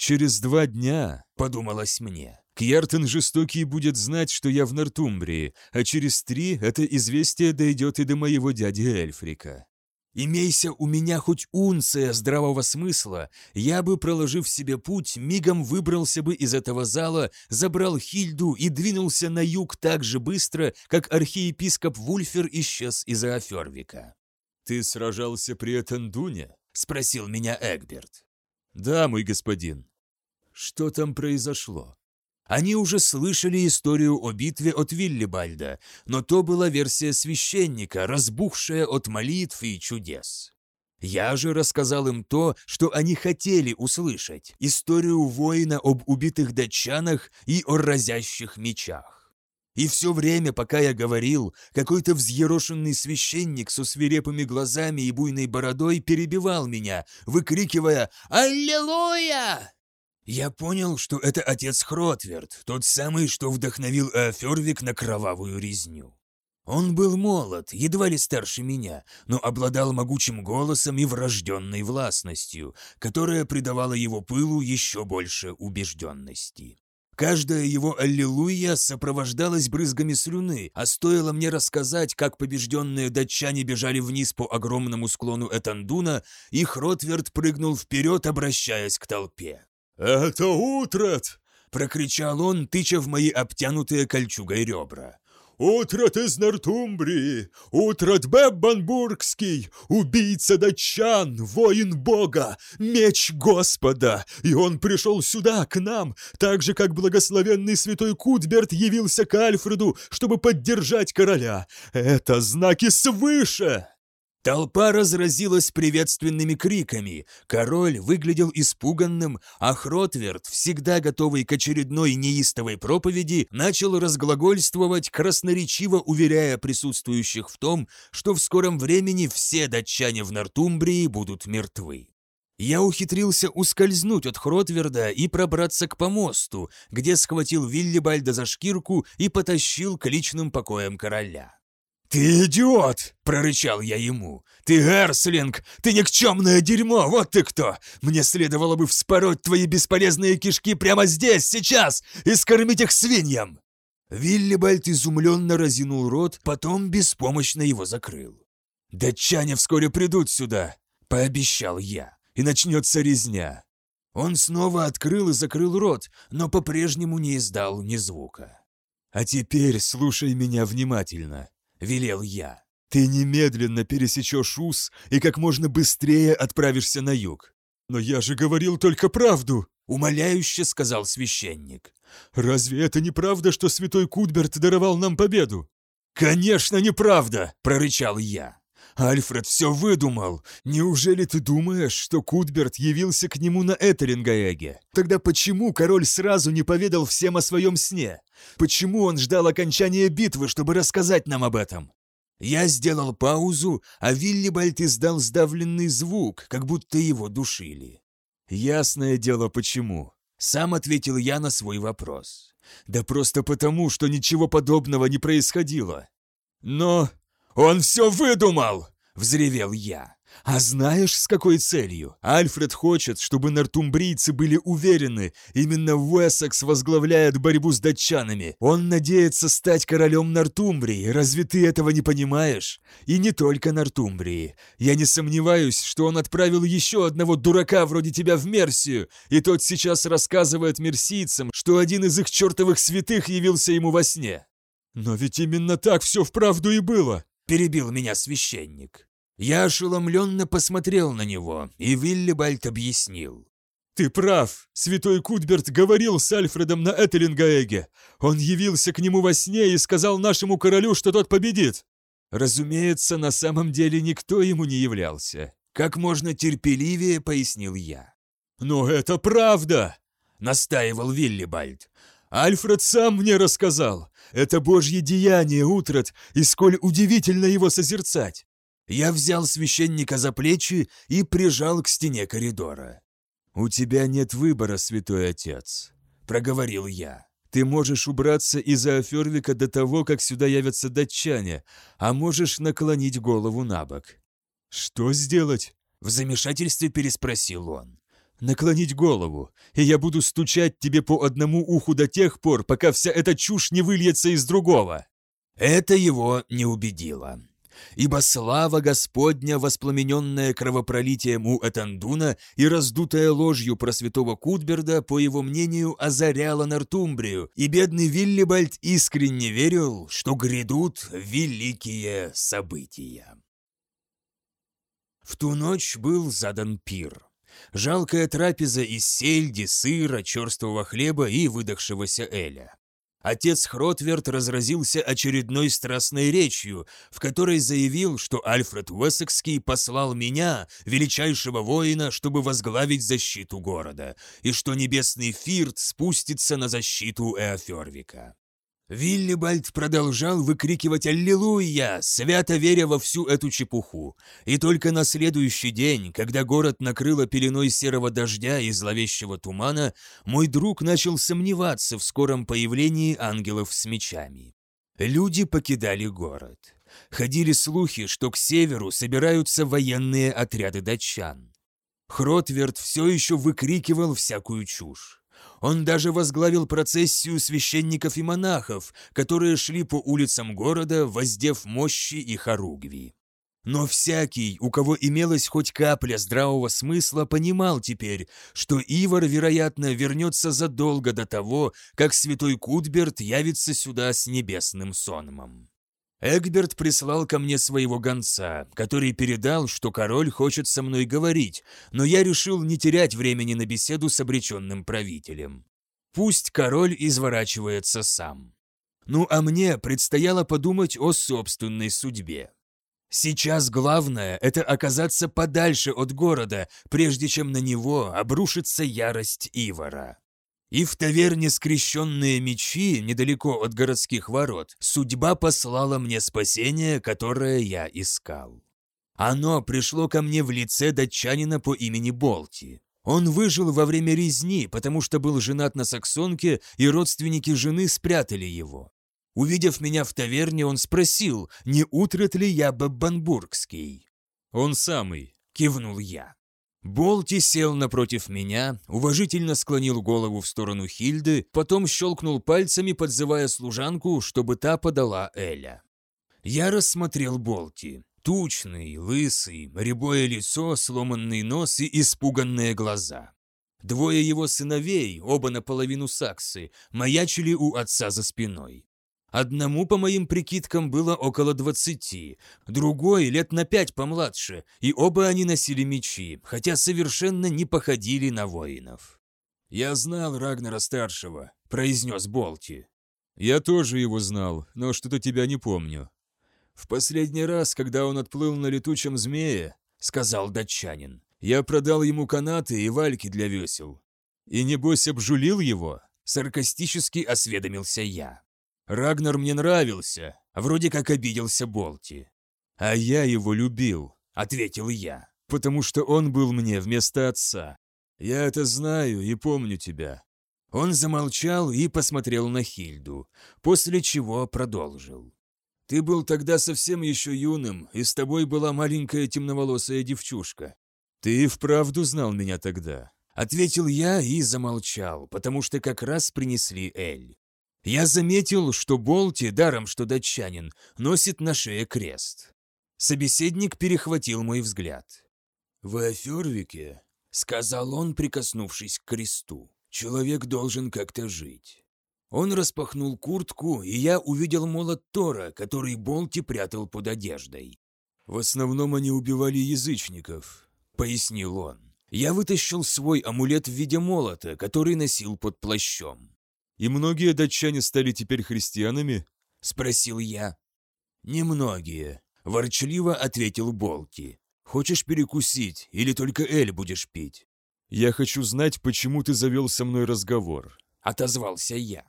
«Через два дня», — подумалось мне, — «Кьяртен Жестокий будет знать, что я в Нортумбрии, а через три это известие дойдет и до моего дяди Эльфрика». Имейся у меня хоть унция здравого смысла, я бы, проложив себе путь, мигом выбрался бы из этого зала, забрал Хильду и двинулся на юг так же быстро, как архиепископ Вульфер исчез из-за Афервика. «Ты сражался при Этандуне?» — спросил меня Эгберт. «Да, мой господин». Что там произошло? Они уже слышали историю о битве от Виллибальда, но то была версия священника, разбухшая от молитв и чудес. Я же рассказал им то, что они хотели услышать, историю воина об убитых датчанах и о разящих мечах. И все время, пока я говорил, какой-то взъерошенный священник со свирепыми глазами и буйной бородой перебивал меня, выкрикивая «Аллилуйя!» Я понял, что это отец Хротверд, тот самый, что вдохновил Эофервик на кровавую резню. Он был молод, едва ли старше меня, но обладал могучим голосом и врожденной властностью, которая придавала его пылу еще больше убежденности. Каждая его «Аллилуйя» сопровождалась брызгами слюны, а стоило мне рассказать, как побежденные датчане бежали вниз по огромному склону Этандуна, и Хротверд прыгнул вперед, обращаясь к толпе. «Это Утрат!» — прокричал он, тыча в мои обтянутые кольчугой ребра. «Утрат из Нортумбрии! Утрат Беббанбургский! Убийца датчан! Воин Бога! Меч Господа! И он пришел сюда, к нам, так же, как благословенный святой Кутберт явился к Альфреду, чтобы поддержать короля! Это знаки свыше!» Толпа разразилась приветственными криками, король выглядел испуганным, а Хротверд, всегда готовый к очередной неистовой проповеди, начал разглагольствовать, красноречиво уверяя присутствующих в том, что в скором времени все датчане в Нортумбрии будут мертвы. Я ухитрился ускользнуть от Хротверда и пробраться к помосту, где схватил Виллибальда за шкирку и потащил к личным покоям короля. «Ты идиот!» – прорычал я ему. «Ты Эрслинг! Ты никчемное дерьмо! Вот ты кто! Мне следовало бы вспороть твои бесполезные кишки прямо здесь, сейчас, и скормить их свиньям!» Виллибальд изумленно разинул рот, потом беспомощно его закрыл. «Датчане вскоре придут сюда!» – пообещал я, и начнется резня. Он снова открыл и закрыл рот, но по-прежнему не издал ни звука. «А теперь слушай меня внимательно», — велел я. «Ты немедленно пересечешь ус и как можно быстрее отправишься на юг». «Но я же говорил только правду», — умоляюще сказал священник. «Разве это не правда, что святой Кудберт даровал нам победу?» «Конечно, неправда!» – прорычал я. «Альфред все выдумал! Неужели ты думаешь, что Кудберт явился к нему на Этерингаэге? Тогда почему король сразу не поведал всем о своем сне? Почему он ждал окончания битвы, чтобы рассказать нам об этом?» Я сделал паузу, а Виллибальд издал сдавленный звук, как будто его душили. «Ясное дело, почему», — сам ответил я на свой вопрос. «Да просто потому, что ничего подобного не происходило». «Но он все выдумал!» — взревел я. А знаешь, с какой целью? Альфред хочет, чтобы нортумбрийцы были уверены, именно Уэссекс возглавляет борьбу с датчанами. Он надеется стать королем Нортумбрии, разве ты этого не понимаешь? И не только Нортумбрии. Я не сомневаюсь, что он отправил еще одного дурака вроде тебя в Мерсию, и тот сейчас рассказывает мерсийцам, что один из их чертовых святых явился ему во сне. Но ведь именно так все вправду и было, перебил меня священник. Я ошеломленно посмотрел на него, и Виллибальд объяснил. «Ты прав. Святой Кудберт говорил с Альфредом на Этелингаэге. Он явился к нему во сне и сказал нашему королю, что тот победит». Разумеется, на самом деле никто ему не являлся. Как можно терпеливее пояснил я. «Но это правда!» — настаивал Виллибальд. «Альфред сам мне рассказал. Это божье деяние, Утрат, и сколь удивительно его созерцать. Я взял священника за плечи и прижал к стене коридора. «У тебя нет выбора, святой отец», — проговорил я. «Ты можешь убраться из-за Афервика до того, как сюда явятся датчане, а можешь наклонить голову на бок». «Что сделать?» — в замешательстве переспросил он. «Наклонить голову, и я буду стучать тебе по одному уху до тех пор, пока вся эта чушь не выльется из другого». Это его не убедило ибо слава Господня, воспламененная кровопролитием у Этандуна и раздутая ложью про святого Кутберда, по его мнению, озаряла Нортумбрию, и бедный Виллибальд искренне верил, что грядут великие события. В ту ночь был задан пир. Жалкая трапеза из сельди, сыра, черствого хлеба и выдохшегося эля. Отец Хротверт разразился очередной страстной речью, в которой заявил, что Альфред Уэссекский послал меня, величайшего воина, чтобы возглавить защиту города, и что небесный Фирт спустится на защиту Эофервика. Виллибальд продолжал выкрикивать «Аллилуйя!», свято веря во всю эту чепуху. И только на следующий день, когда город накрыло пеленой серого дождя и зловещего тумана, мой друг начал сомневаться в скором появлении ангелов с мечами. Люди покидали город. Ходили слухи, что к северу собираются военные отряды датчан. Хротверд все еще выкрикивал всякую чушь. Он даже возглавил процессию священников и монахов, которые шли по улицам города, воздев мощи и хоругви. Но всякий, у кого имелась хоть капля здравого смысла, понимал теперь, что Ивар, вероятно, вернется задолго до того, как святой Кутберт явится сюда с небесным сонмом. Эгберт прислал ко мне своего гонца, который передал, что король хочет со мной говорить, но я решил не терять времени на беседу с обреченным правителем. Пусть король изворачивается сам. Ну а мне предстояло подумать о собственной судьбе. Сейчас главное – это оказаться подальше от города, прежде чем на него обрушится ярость Ивара. И в таверне скрещенные мечи, недалеко от городских ворот, судьба послала мне спасение, которое я искал. Оно пришло ко мне в лице датчанина по имени Болти. Он выжил во время резни, потому что был женат на саксонке, и родственники жены спрятали его. Увидев меня в таверне, он спросил, не утрат ли я Баббанбургский. «Он самый», — кивнул я. Болти сел напротив меня, уважительно склонил голову в сторону Хильды, потом щелкнул пальцами, подзывая служанку, чтобы та подала Эля. Я рассмотрел Болти. Тучный, лысый, рябое лицо, сломанный нос и испуганные глаза. Двое его сыновей, оба наполовину саксы, маячили у отца за спиной. Одному, по моим прикидкам, было около двадцати, другой лет на пять помладше, и оба они носили мечи, хотя совершенно не походили на воинов. «Я знал Рагнара-старшего», — произнес Болти. «Я тоже его знал, но что-то тебя не помню. «В последний раз, когда он отплыл на летучем змее, — сказал датчанин, — я продал ему канаты и вальки для весел. И небось обжулил его?» — саркастически осведомился я. Рагнар мне нравился, вроде как обиделся Болти. «А я его любил», — ответил я. «потому что он был мне вместо отца. Я это знаю и помню тебя». Он замолчал и посмотрел на Хильду, после чего продолжил. Ты был тогда совсем еще юным, и с тобой была маленькая темноволосая девчушка. Ты вправду знал меня тогда. Ответил я и замолчал, потому что как раз принесли Эль. Я заметил, что Болти, даром что датчанин, носит на шее крест. Собеседник перехватил мой взгляд. «В Афервике», — сказал он, прикоснувшись к кресту, — «человек должен как-то жить. Он распахнул куртку, и я увидел молот Тора, который Болти прятал под одеждой. «В основном они убивали язычников», — пояснил он. Я вытащил свой амулет в виде молота, который носил под плащом. «И многие датчане стали теперь христианами?» — спросил я. «Немногие», — ворчливо ответил Болти. «Хочешь перекусить или только Эль будешь пить?» «Я хочу знать, почему ты завел со мной разговор», — отозвался я.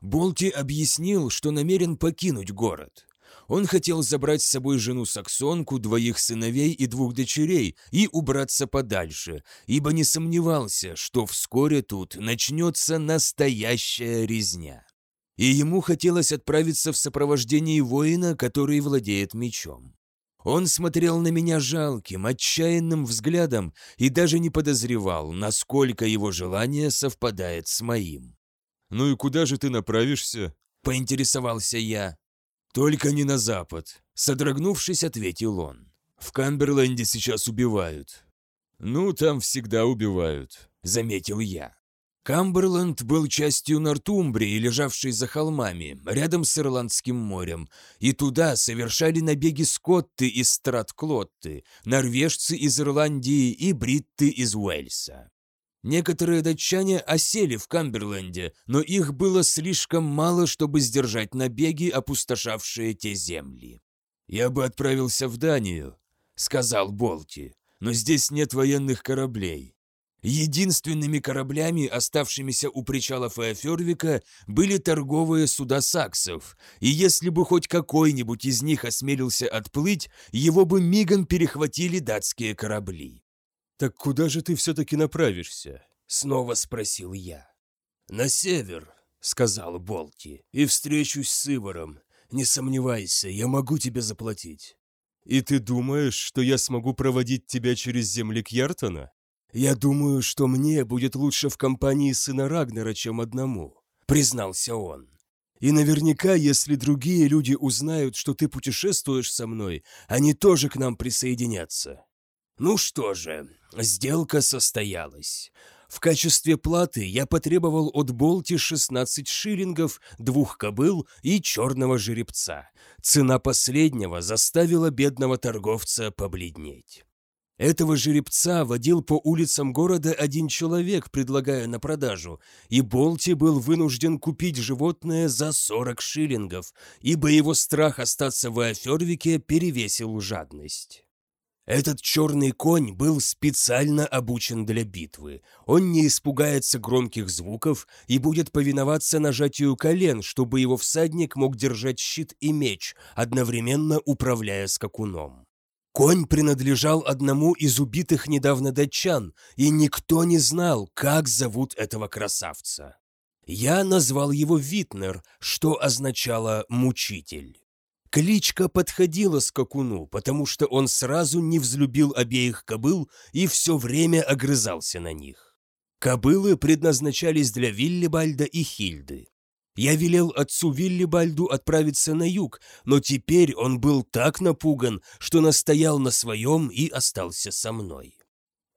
Болти объяснил, что намерен покинуть город. Он хотел забрать с собой жену-саксонку, двоих сыновей и двух дочерей и убраться подальше, ибо не сомневался, что вскоре тут начнется настоящая резня. И ему хотелось отправиться в сопровождении воина, который владеет мечом. Он смотрел на меня жалким, отчаянным взглядом и даже не подозревал, насколько его желание совпадает с моим. «Ну и куда же ты направишься?» – поинтересовался я. «Только не на запад», – содрогнувшись, ответил он. «В Камберленде сейчас убивают». «Ну, там всегда убивают», – заметил я. Камберленд был частью Нортумбрии, лежавшей за холмами, рядом с Ирландским морем, и туда совершали набеги скотты из Стратклотты, норвежцы из Ирландии и бритты из Уэльса. Некоторые датчане осели в Камберленде, но их было слишком мало, чтобы сдержать набеги, опустошавшие те земли. «Я бы отправился в Данию», — сказал Болти, — «но здесь нет военных кораблей». Единственными кораблями, оставшимися у причалов Эофервика, были торговые суда саксов, и если бы хоть какой-нибудь из них осмелился отплыть, его бы мигом перехватили датские корабли. «Так куда же ты все-таки направишься?» — снова спросил я. «На север», — сказал Болти, — «и встречусь с Иваром. Не сомневайся, я могу тебе заплатить». «И ты думаешь, что я смогу проводить тебя через земли Кьяртона?» «Я думаю, что мне будет лучше в компании сына Рагнера, чем одному», — признался он. «И наверняка, если другие люди узнают, что ты путешествуешь со мной, они тоже к нам присоединятся». Ну что же, сделка состоялась. В качестве платы я потребовал от Болти 16 шиллингов, двух кобыл и черного жеребца. Цена последнего заставила бедного торговца побледнеть. Этого жеребца водил по улицам города один человек, предлагая на продажу, и Болти был вынужден купить животное за 40 шиллингов, ибо его страх остаться в Эофервике перевесил жадность. Этот черный конь был специально обучен для битвы. Он не испугается громких звуков и будет повиноваться нажатию колен, чтобы его всадник мог держать щит и меч, одновременно управляя скакуном. Конь принадлежал одному из убитых недавно датчан, и никто не знал, как зовут этого красавца. Я назвал его Витнер, что означало «мучитель». Кличка подходила скакуну, потому что он сразу не взлюбил обеих кобыл и все время огрызался на них. Кобылы предназначались для Виллибальда и Хильды. Я велел отцу Виллибальду отправиться на юг, но теперь он был так напуган, что настоял на своем и остался со мной.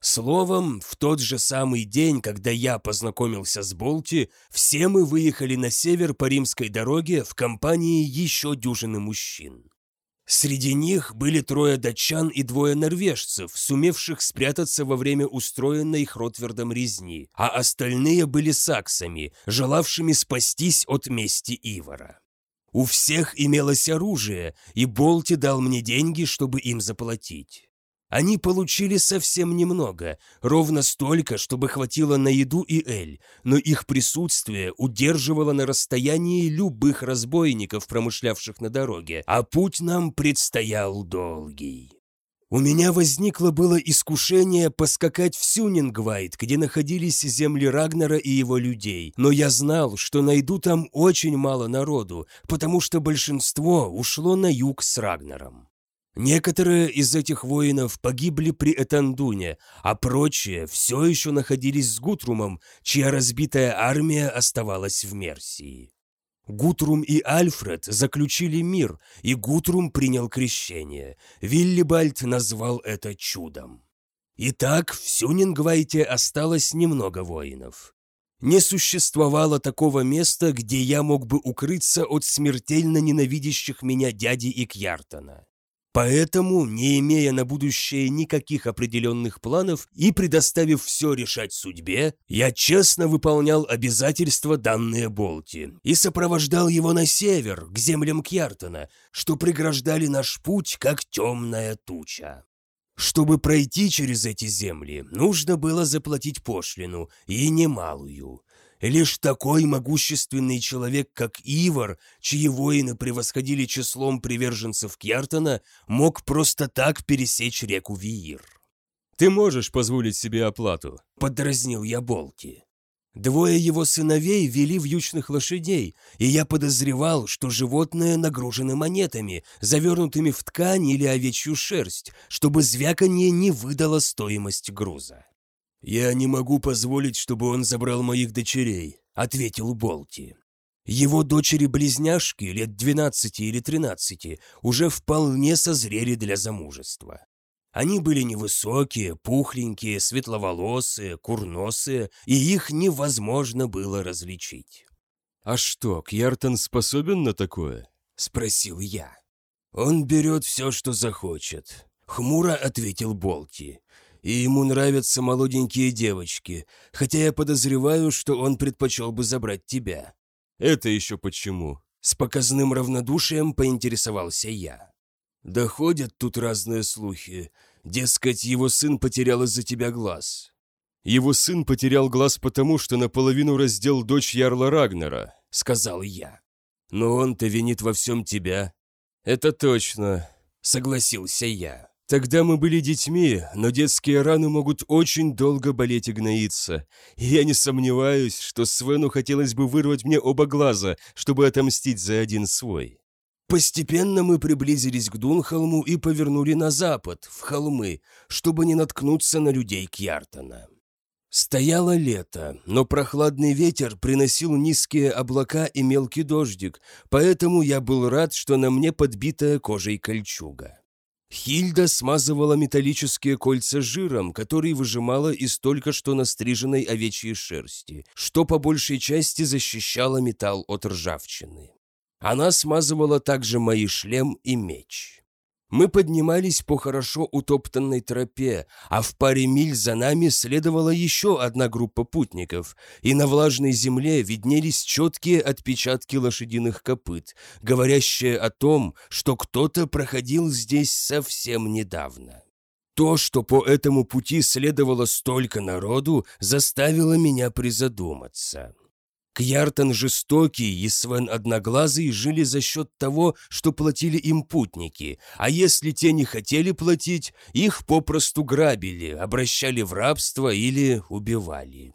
Словом, в тот же самый день, когда я познакомился с Болти, все мы выехали на север по римской дороге в компании еще дюжины мужчин. Среди них были трое датчан и двое норвежцев, сумевших спрятаться во время устроенной Хротвердом резни, а остальные были саксами, желавшими спастись от мести Ивара. У всех имелось оружие, и Болти дал мне деньги, чтобы им заплатить. Они получили совсем немного, ровно столько, чтобы хватило на еду и эль, но их присутствие удерживало на расстоянии любых разбойников, промышлявших на дороге, а путь нам предстоял долгий. У меня возникло было искушение поскакать в Сюнингвайт, где находились земли Рагнера и его людей, но я знал, что найду там очень мало народу, потому что большинство ушло на юг с Рагнером. Некоторые из этих воинов погибли при Этандуне, а прочие все еще находились с Гутрумом, чья разбитая армия оставалась в Мерсии. Гутрум и Альфред заключили мир, и Гутрум принял крещение. Виллибальд назвал это чудом. Итак, в Сюнингвайте осталось немного воинов. Не существовало такого места, где я мог бы укрыться от смертельно ненавидящих меня дяди и Кьяртона. Поэтому, не имея на будущее никаких определенных планов и предоставив все решать судьбе, я честно выполнял обязательства, данные Болти, и сопровождал его на север, к землям Кьяртона, что преграждали наш путь, как темная туча. Чтобы пройти через эти земли, нужно было заплатить пошлину, и немалую. Лишь такой могущественный человек, как Ивар, чьи воины превосходили числом приверженцев Кьяртона, мог просто так пересечь реку Виир. «Ты можешь позволить себе оплату?» — подразнил я Болти. Двое его сыновей вели вьючных лошадей, и я подозревал, что животные нагружены монетами, завернутыми в ткань или овечью шерсть, чтобы звяканье не выдало стоимость груза. «Я не могу позволить, чтобы он забрал моих дочерей», — ответил Болти. Его дочери-близняшки лет 12 или 13 уже вполне созрели для замужества. Они были невысокие, пухленькие, светловолосые, курносые, и их невозможно было различить. «А что, Кьяртон способен на такое?» — спросил я. «Он берет все, что захочет», — хмуро ответил Болти и ему нравятся молоденькие девочки, хотя я подозреваю, что он предпочел бы забрать тебя». «Это еще почему?» С показным равнодушием поинтересовался я. «Доходят тут разные слухи. Дескать, его сын потерял из-за тебя глаз». «Его сын потерял глаз потому, что наполовину раздел дочь Ярла Рагнера», — сказал я. «Но он-то винит во всем тебя». «Это точно», — согласился я. Тогда мы были детьми, но детские раны могут очень долго болеть и гноиться. И я не сомневаюсь, что Свену хотелось бы вырвать мне оба глаза, чтобы отомстить за один свой. Постепенно мы приблизились к Дунхолму и повернули на запад, в холмы, чтобы не наткнуться на людей Кьяртона. Стояло лето, но прохладный ветер приносил низкие облака и мелкий дождик, поэтому я был рад, что на мне подбитая кожей кольчуга. Хильда смазывала металлические кольца жиром, который выжимала из только что настриженной овечьей шерсти, что по большей части защищало металл от ржавчины. Она смазывала также мои шлем и меч. Мы поднимались по хорошо утоптанной тропе, а в паре миль за нами следовала еще одна группа путников, и на влажной земле виднелись четкие отпечатки лошадиных копыт, говорящие о том, что кто-то проходил здесь совсем недавно. То, что по этому пути следовало столько народу, заставило меня призадуматься. Кьяртон Жестокий и Свен Одноглазый жили за счет того, что платили им путники, а если те не хотели платить, их попросту грабили, обращали в рабство или убивали.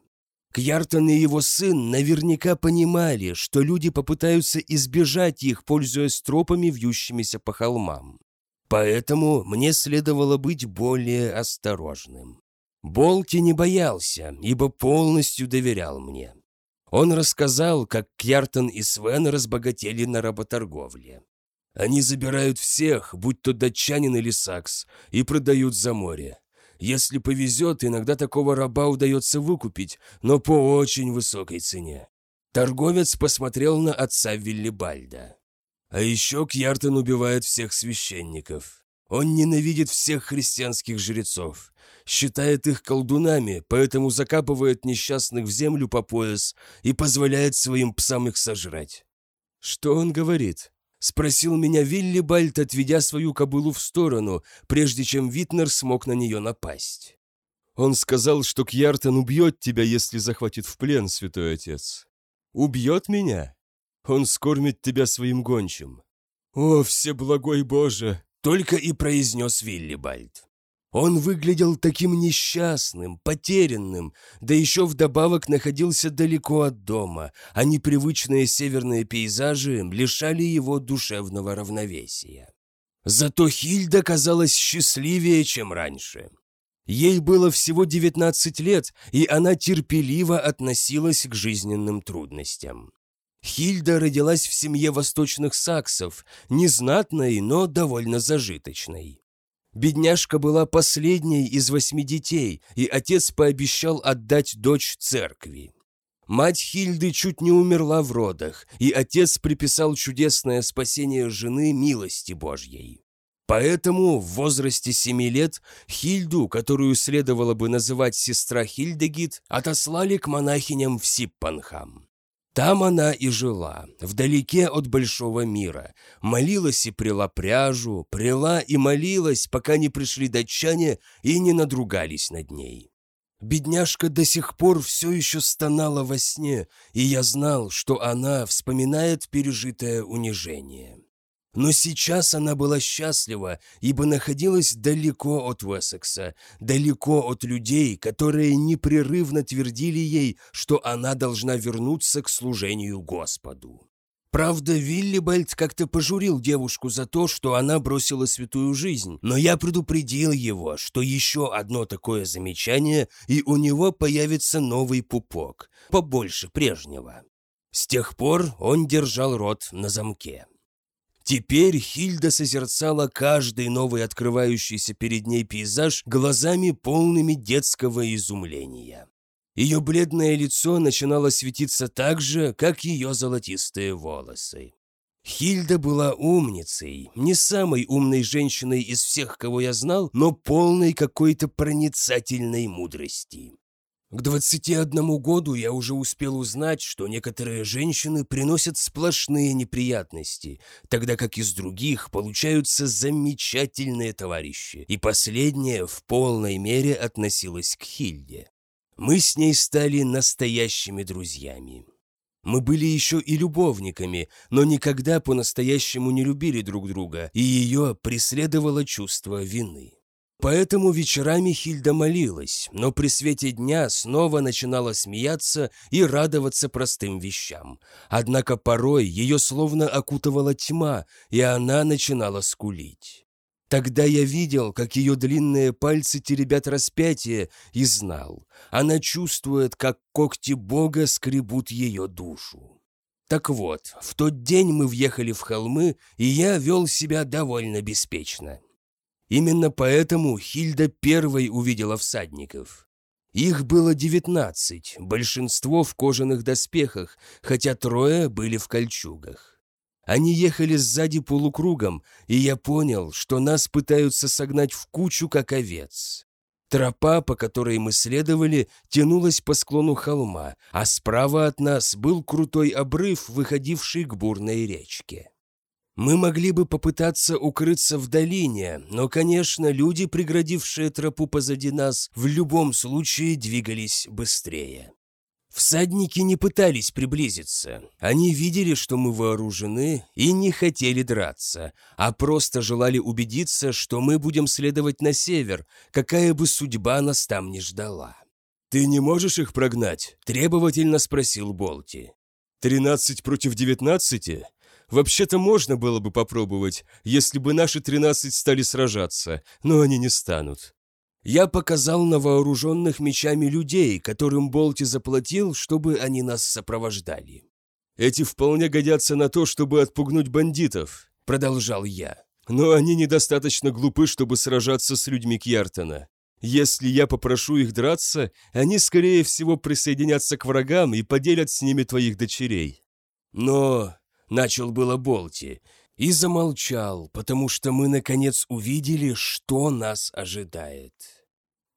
Кьяртон и его сын наверняка понимали, что люди попытаются избежать их, пользуясь тропами, вьющимися по холмам. Поэтому мне следовало быть более осторожным. Болти не боялся, ибо полностью доверял мне. Он рассказал, как Кьяртон и Свен разбогатели на работорговле. Они забирают всех, будь то датчанин или сакс, и продают за море. Если повезет, иногда такого раба удается выкупить, но по очень высокой цене. Торговец посмотрел на отца Виллибальда. А еще Кьяртон убивает всех священников. Он ненавидит всех христианских жрецов, считает их колдунами, поэтому закапывает несчастных в землю по пояс и позволяет своим псам их сожрать. Что он говорит? Спросил меня Виллибальд, отведя свою кобылу в сторону, прежде чем Витнер смог на нее напасть. Он сказал, что Кьяртон убьет тебя, если захватит в плен, святой отец. Убьет меня? Он скормит тебя своим гончим. О, всеблагой Боже! Только и произнес Виллибальд. Он выглядел таким несчастным, потерянным, да еще вдобавок находился далеко от дома, а непривычные северные пейзажи лишали его душевного равновесия. Зато Хильда казалась счастливее, чем раньше. Ей было всего 19 лет, и она терпеливо относилась к жизненным трудностям. Хильда родилась в семье восточных саксов, незнатной, но довольно зажиточной. Бедняжка была последней из восьми детей, и отец пообещал отдать дочь церкви. Мать Хильды чуть не умерла в родах, и отец приписал чудесное спасение жены милости Божьей. Поэтому в возрасте семи лет Хильду, которую следовало бы называть сестра Хильдегит, отослали к монахиням в Сиппанхам. Там она и жила, вдалеке от большого мира. Молилась и прила пряжу, прила и молилась, пока не пришли датчане и не надругались над ней. Бедняжка до сих пор все еще стонала во сне, и я знал, что она вспоминает пережитое унижение. Но сейчас она была счастлива, ибо находилась далеко от Уэссекса, далеко от людей, которые непрерывно твердили ей, что она должна вернуться к служению Господу. Правда, Виллибальд как-то пожурил девушку за то, что она бросила святую жизнь, но я предупредил его, что еще одно такое замечание, и у него появится новый пупок, побольше прежнего. С тех пор он держал рот на замке. Теперь Хильда созерцала каждый новый открывающийся перед ней пейзаж глазами полными детского изумления. Ее бледное лицо начинало светиться так же, как ее золотистые волосы. Хильда была умницей, не самой умной женщиной из всех, кого я знал, но полной какой-то проницательной мудрости. К 21 году я уже успел узнать, что некоторые женщины приносят сплошные неприятности, тогда как из других получаются замечательные товарищи, и последняя в полной мере относилась к Хильде. Мы с ней стали настоящими друзьями. Мы были еще и любовниками, но никогда по-настоящему не любили друг друга, и ее преследовало чувство вины. Поэтому вечерами Хильда молилась, но при свете дня снова начинала смеяться и радоваться простым вещам. Однако порой ее словно окутывала тьма, и она начинала скулить. Тогда я видел, как ее длинные пальцы теребят распятие, и знал, она чувствует, как когти Бога скребут ее душу. Так вот, в тот день мы въехали в холмы, и я вел себя довольно беспечно. Именно поэтому Хильда первой увидела всадников. Их было девятнадцать, большинство в кожаных доспехах, хотя трое были в кольчугах. Они ехали сзади полукругом, и я понял, что нас пытаются согнать в кучу, как овец. Тропа, по которой мы следовали, тянулась по склону холма, а справа от нас был крутой обрыв, выходивший к бурной речке. Мы могли бы попытаться укрыться в долине, но, конечно, люди, преградившие тропу позади нас, в любом случае двигались быстрее. Всадники не пытались приблизиться. Они видели, что мы вооружены, и не хотели драться, а просто желали убедиться, что мы будем следовать на север, какая бы судьба нас там не ждала. «Ты не можешь их прогнать?» – требовательно спросил Болти. «Тринадцать против девятнадцати? Вообще-то можно было бы попробовать, если бы наши тринадцать стали сражаться, но они не станут. Я показал на вооруженных мечами людей, которым Болти заплатил, чтобы они нас сопровождали. «Эти вполне годятся на то, чтобы отпугнуть бандитов», — продолжал я. «Но они недостаточно глупы, чтобы сражаться с людьми Кьяртона. Если я попрошу их драться, они, скорее всего, присоединятся к врагам и поделят с ними твоих дочерей». «Но...» — начал было Болти, и замолчал, потому что мы, наконец, увидели, что нас ожидает.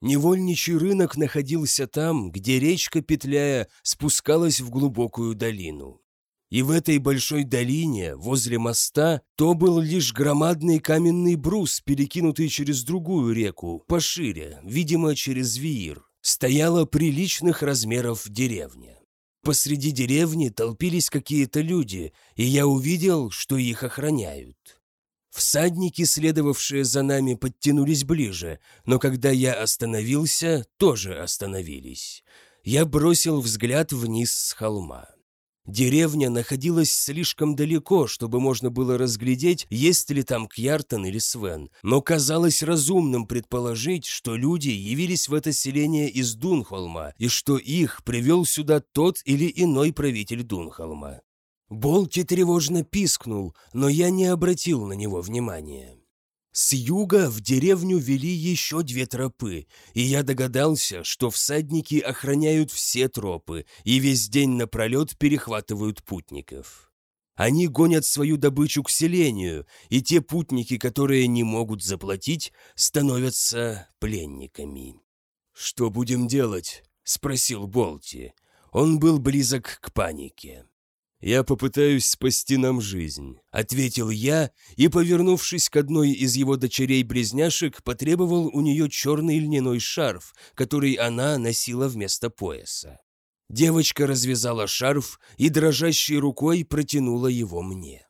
Невольничий рынок находился там, где речка, петляя, спускалась в глубокую долину. И в этой большой долине, возле моста, то был лишь громадный каменный брус, перекинутый через другую реку, пошире, видимо, через Виир. Стояла приличных размеров деревня. Посреди деревни толпились какие-то люди, и я увидел, что их охраняют. Всадники, следовавшие за нами, подтянулись ближе, но когда я остановился, тоже остановились. Я бросил взгляд вниз с холма. Деревня находилась слишком далеко, чтобы можно было разглядеть, есть ли там Кьяртон или Свен, но казалось разумным предположить, что люди явились в это селение из Дунхолма и что их привел сюда тот или иной правитель Дунхолма. Болти тревожно пискнул, но я не обратил на него внимания. С юга в деревню вели еще две тропы, и я догадался, что всадники охраняют все тропы и весь день напролет перехватывают путников. Они гонят свою добычу к селению, и те путники, которые не могут заплатить, становятся пленниками. «Что будем делать?» — спросил Болти. Он был близок к панике. «Я попытаюсь спасти нам жизнь», — ответил я и, повернувшись к одной из его дочерей-близняшек, потребовал у нее черный льняной шарф, который она носила вместо пояса. Девочка развязала шарф и дрожащей рукой протянула его мне.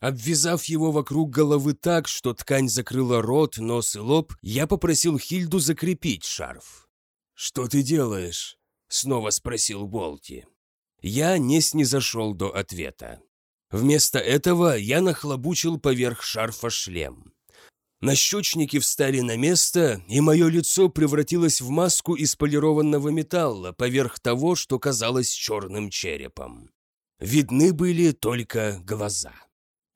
Обвязав его вокруг головы так, что ткань закрыла рот, нос и лоб, я попросил Хильду закрепить шарф. «Что ты делаешь?» — снова спросил Болти. Я не снизошел до ответа. Вместо этого я нахлобучил поверх шарфа шлем. Нащечники встали на место, и мое лицо превратилось в маску из полированного металла поверх того, что казалось черным черепом. Видны были только глаза.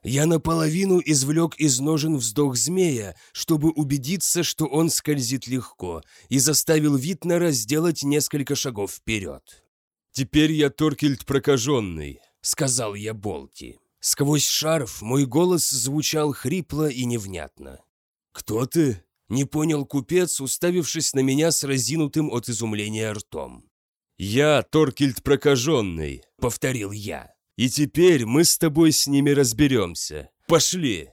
Я наполовину извлек из ножен вздох змея, чтобы убедиться, что он скользит легко, и заставил Витнера сделать несколько шагов вперед. «Теперь я Торкельд прокаженный», — сказал я Болти. Сквозь шарф мой голос звучал хрипло и невнятно. «Кто ты?» — не понял купец, уставившись на меня с разинутым от изумления ртом. «Я Торкельд прокаженный», — повторил я. «И теперь мы с тобой с ними разберемся. Пошли!»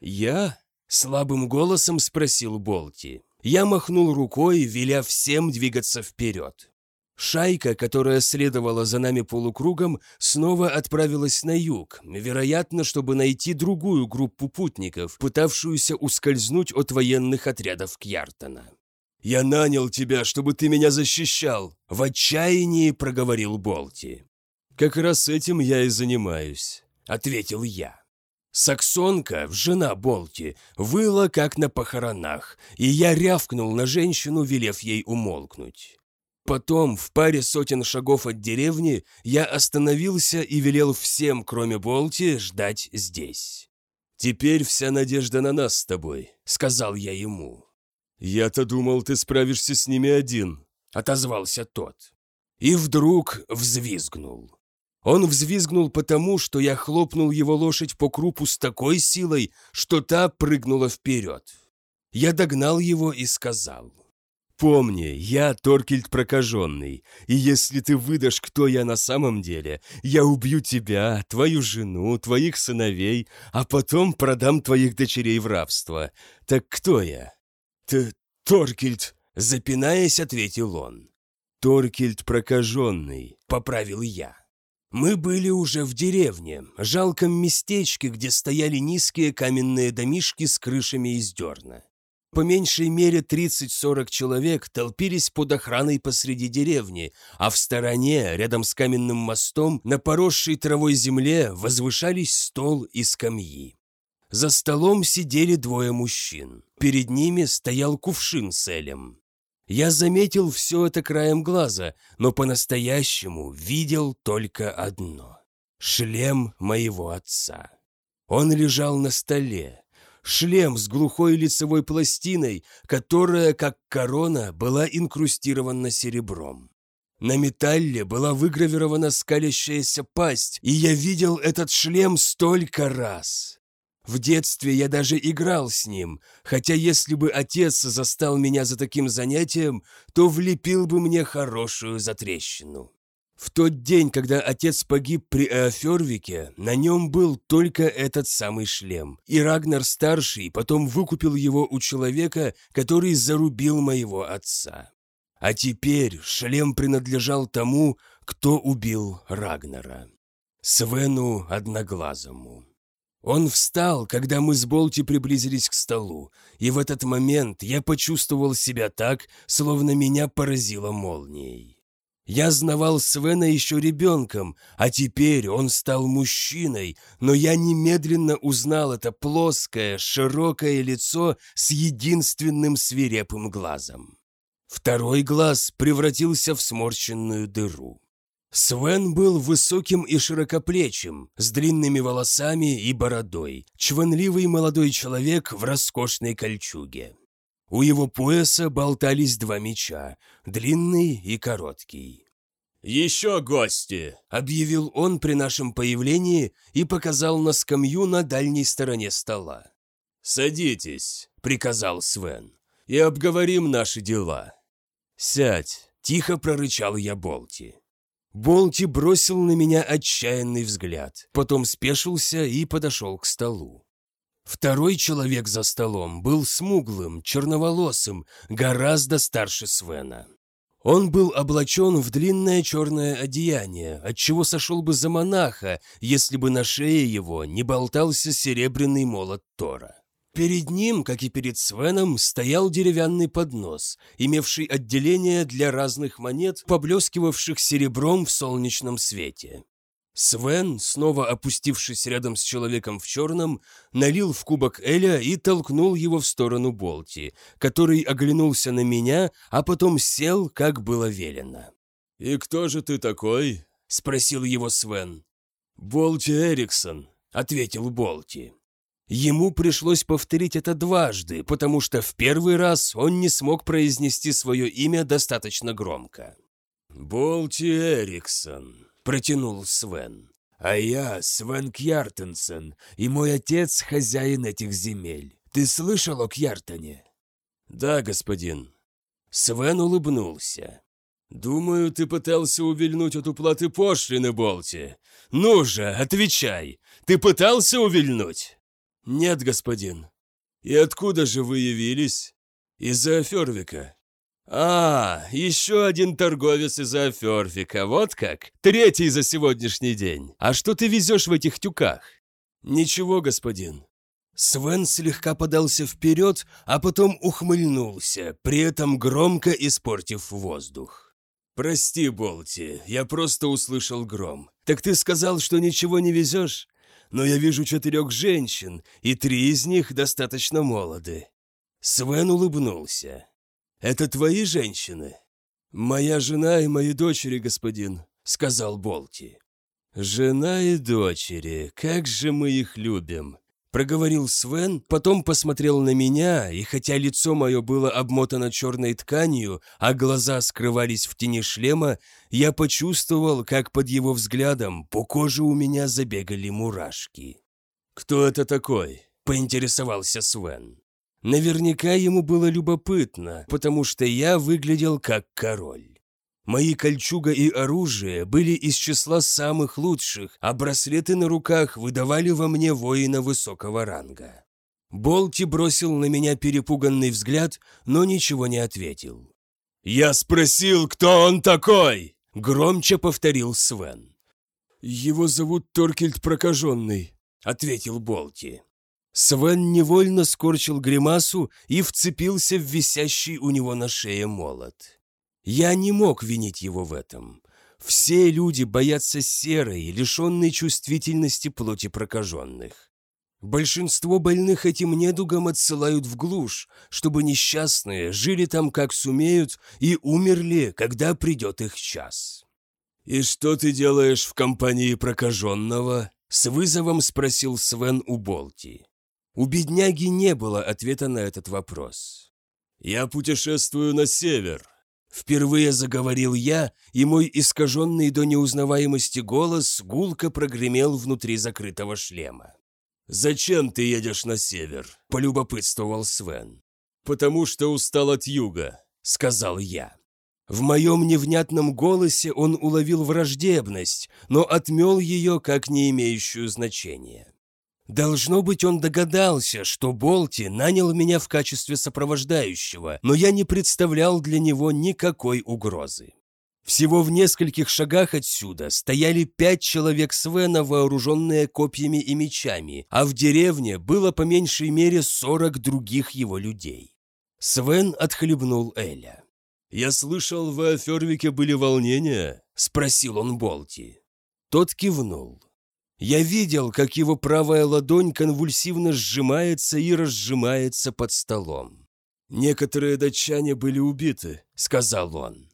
«Я?» — слабым голосом спросил Болти. Я махнул рукой, веля всем двигаться вперед. Шайка, которая следовала за нами полукругом, снова отправилась на юг, вероятно, чтобы найти другую группу путников, пытавшуюся ускользнуть от военных отрядов Кьяртона. «Я нанял тебя, чтобы ты меня защищал!» — в отчаянии проговорил Болти. «Как раз этим я и занимаюсь», — ответил я. Саксонка, жена Болти, выла как на похоронах, и я рявкнул на женщину, велев ей умолкнуть. Потом, в паре сотен шагов от деревни, я остановился и велел всем, кроме Болти, ждать здесь. «Теперь вся надежда на нас с тобой», — сказал я ему. «Я-то думал, ты справишься с ними один», — отозвался тот. И вдруг взвизгнул. Он взвизгнул потому, что я хлопнул его лошадь по крупу с такой силой, что та прыгнула вперед. Я догнал его и сказал — Помни, я Торкельд прокаженный, и если ты выдашь, кто я на самом деле, я убью тебя, твою жену, твоих сыновей, а потом продам твоих дочерей в рабство. Так кто я? Ты Торкельд, запинаясь, ответил он. Торкельд прокаженный, поправил я. Мы были уже в деревне, жалком местечке, где стояли низкие каменные домишки с крышами из дерна. По меньшей мере 30-40 человек толпились под охраной посреди деревни, а в стороне, рядом с каменным мостом, на поросшей травой земле возвышались стол и скамьи. За столом сидели двое мужчин. Перед ними стоял кувшин с элем. Я заметил все это краем глаза, но по-настоящему видел только одно — шлем моего отца. Он лежал на столе. Шлем с глухой лицевой пластиной, которая, как корона, была инкрустирована серебром. На металле была выгравирована скалящаяся пасть, и я видел этот шлем столько раз. В детстве я даже играл с ним, хотя если бы отец застал меня за таким занятием, то влепил бы мне хорошую затрещину. В тот день, когда отец погиб при Эофервике, на нем был только этот самый шлем, и Рагнар-старший потом выкупил его у человека, который зарубил моего отца. А теперь шлем принадлежал тому, кто убил Рагнара. Свену Одноглазому. Он встал, когда мы с Болти приблизились к столу, и в этот момент я почувствовал себя так, словно меня поразило молнией. Я знавал Свена еще ребенком, а теперь он стал мужчиной, но я немедленно узнал это плоское, широкое лицо с единственным свирепым глазом. Второй глаз превратился в сморщенную дыру. Свен был высоким и широкоплечим, с длинными волосами и бородой, чванливый молодой человек в роскошной кольчуге. У его пояса болтались два меча, длинный и короткий. «Еще гости!» — объявил он при нашем появлении и показал на скамью на дальней стороне стола. «Садитесь», — приказал Свен. — «и обговорим наши дела». «Сядь!» — тихо прорычал я Болти. Болти бросил на меня отчаянный взгляд, потом спешился и подошел к столу. Второй человек за столом был смуглым, черноволосым, гораздо старше Свена. Он был облачен в длинное черное одеяние, отчего сошел бы за монаха, если бы на шее его не болтался серебряный молот Тора. Перед ним, как и перед Свеном, стоял деревянный поднос, имевший отделение для разных монет, поблескивавших серебром в солнечном свете. Свен, снова опустившись рядом с человеком в черном, налил в кубок Эля и толкнул его в сторону Болти, который оглянулся на меня, а потом сел, как было велено. «И кто же ты такой?» — спросил его Свен. «Болти Эриксон», — ответил Болти. Ему пришлось повторить это дважды, потому что в первый раз он не смог произнести свое имя достаточно громко. «Болти Эриксон», — протянул Свен. «А я Свен Кьяртенсен, и мой отец хозяин этих земель. Ты слышал о Кьяртоне?» «Да, господин». Свен улыбнулся. «Думаю, ты пытался увильнуть от уплаты пошлины, Болти. Ну же, отвечай, ты пытался увильнуть?» «Нет, господин». «И откуда же вы явились?» «Из-за Фервика». «А, еще один торговец из-за Фервика, вот как? Третий за сегодняшний день. А что ты везешь в этих тюках?» «Ничего, господин». Свен слегка подался вперед, а потом ухмыльнулся, при этом громко испортив воздух. «Прости, Болти, я просто услышал гром. Так ты сказал, что ничего не везешь? но я вижу четырех женщин, и три из них достаточно молоды». Свен улыбнулся. «Это твои женщины?» «Моя жена и мои дочери, господин», — сказал Болти. «Жена и дочери, как же мы их любим!» Проговорил Свен, потом посмотрел на меня, и хотя лицо мое было обмотано черной тканью, а глаза скрывались в тени шлема, я почувствовал, как под его взглядом по коже у меня забегали мурашки. «Кто это такой?» – поинтересовался Свен. Наверняка ему было любопытно, потому что я выглядел как король. Мои кольчуга и оружие были из числа самых лучших, а браслеты на руках выдавали во мне воина высокого ранга. Болти бросил на меня перепуганный взгляд, но ничего не ответил. «Я спросил, кто он такой!» — громче повторил Свен. «Его зовут Торкельд Прокаженный», — ответил Болти. Свен невольно скорчил гримасу и вцепился в висящий у него на шее молот. Я не мог винить его в этом. Все люди боятся серой, лишенной чувствительности плоти прокаженных. Большинство больных этим недугом отсылают в глушь, чтобы несчастные жили там как сумеют и умерли, когда придет их час. «И что ты делаешь в компании прокаженного?» — с вызовом спросил Свен у Болти. У бедняги не было ответа на этот вопрос. «Я путешествую на север», — впервые заговорил я, и мой искаженный до неузнаваемости голос гулко прогремел внутри закрытого шлема. «Зачем ты едешь на север?» – полюбопытствовал Свен. «Потому что устал от юга», – сказал я. В моем невнятном голосе он уловил враждебность, но отмел ее как не имеющую значения. Должно быть, он догадался, что Болти нанял меня в качестве сопровождающего, но я не представлял для него никакой угрозы. Всего в нескольких шагах отсюда стояли пять человек Свена, вооруженные копьями и мечами, а в деревне было по меньшей мере сорок других его людей. Свен отхлебнул Эля. «Я слышал, в Афервике были волнения?» – спросил он Болти. Тот кивнул. Я видел, как его правая ладонь конвульсивно сжимается и разжимается под столом. «Некоторые датчане были убиты», — сказал он.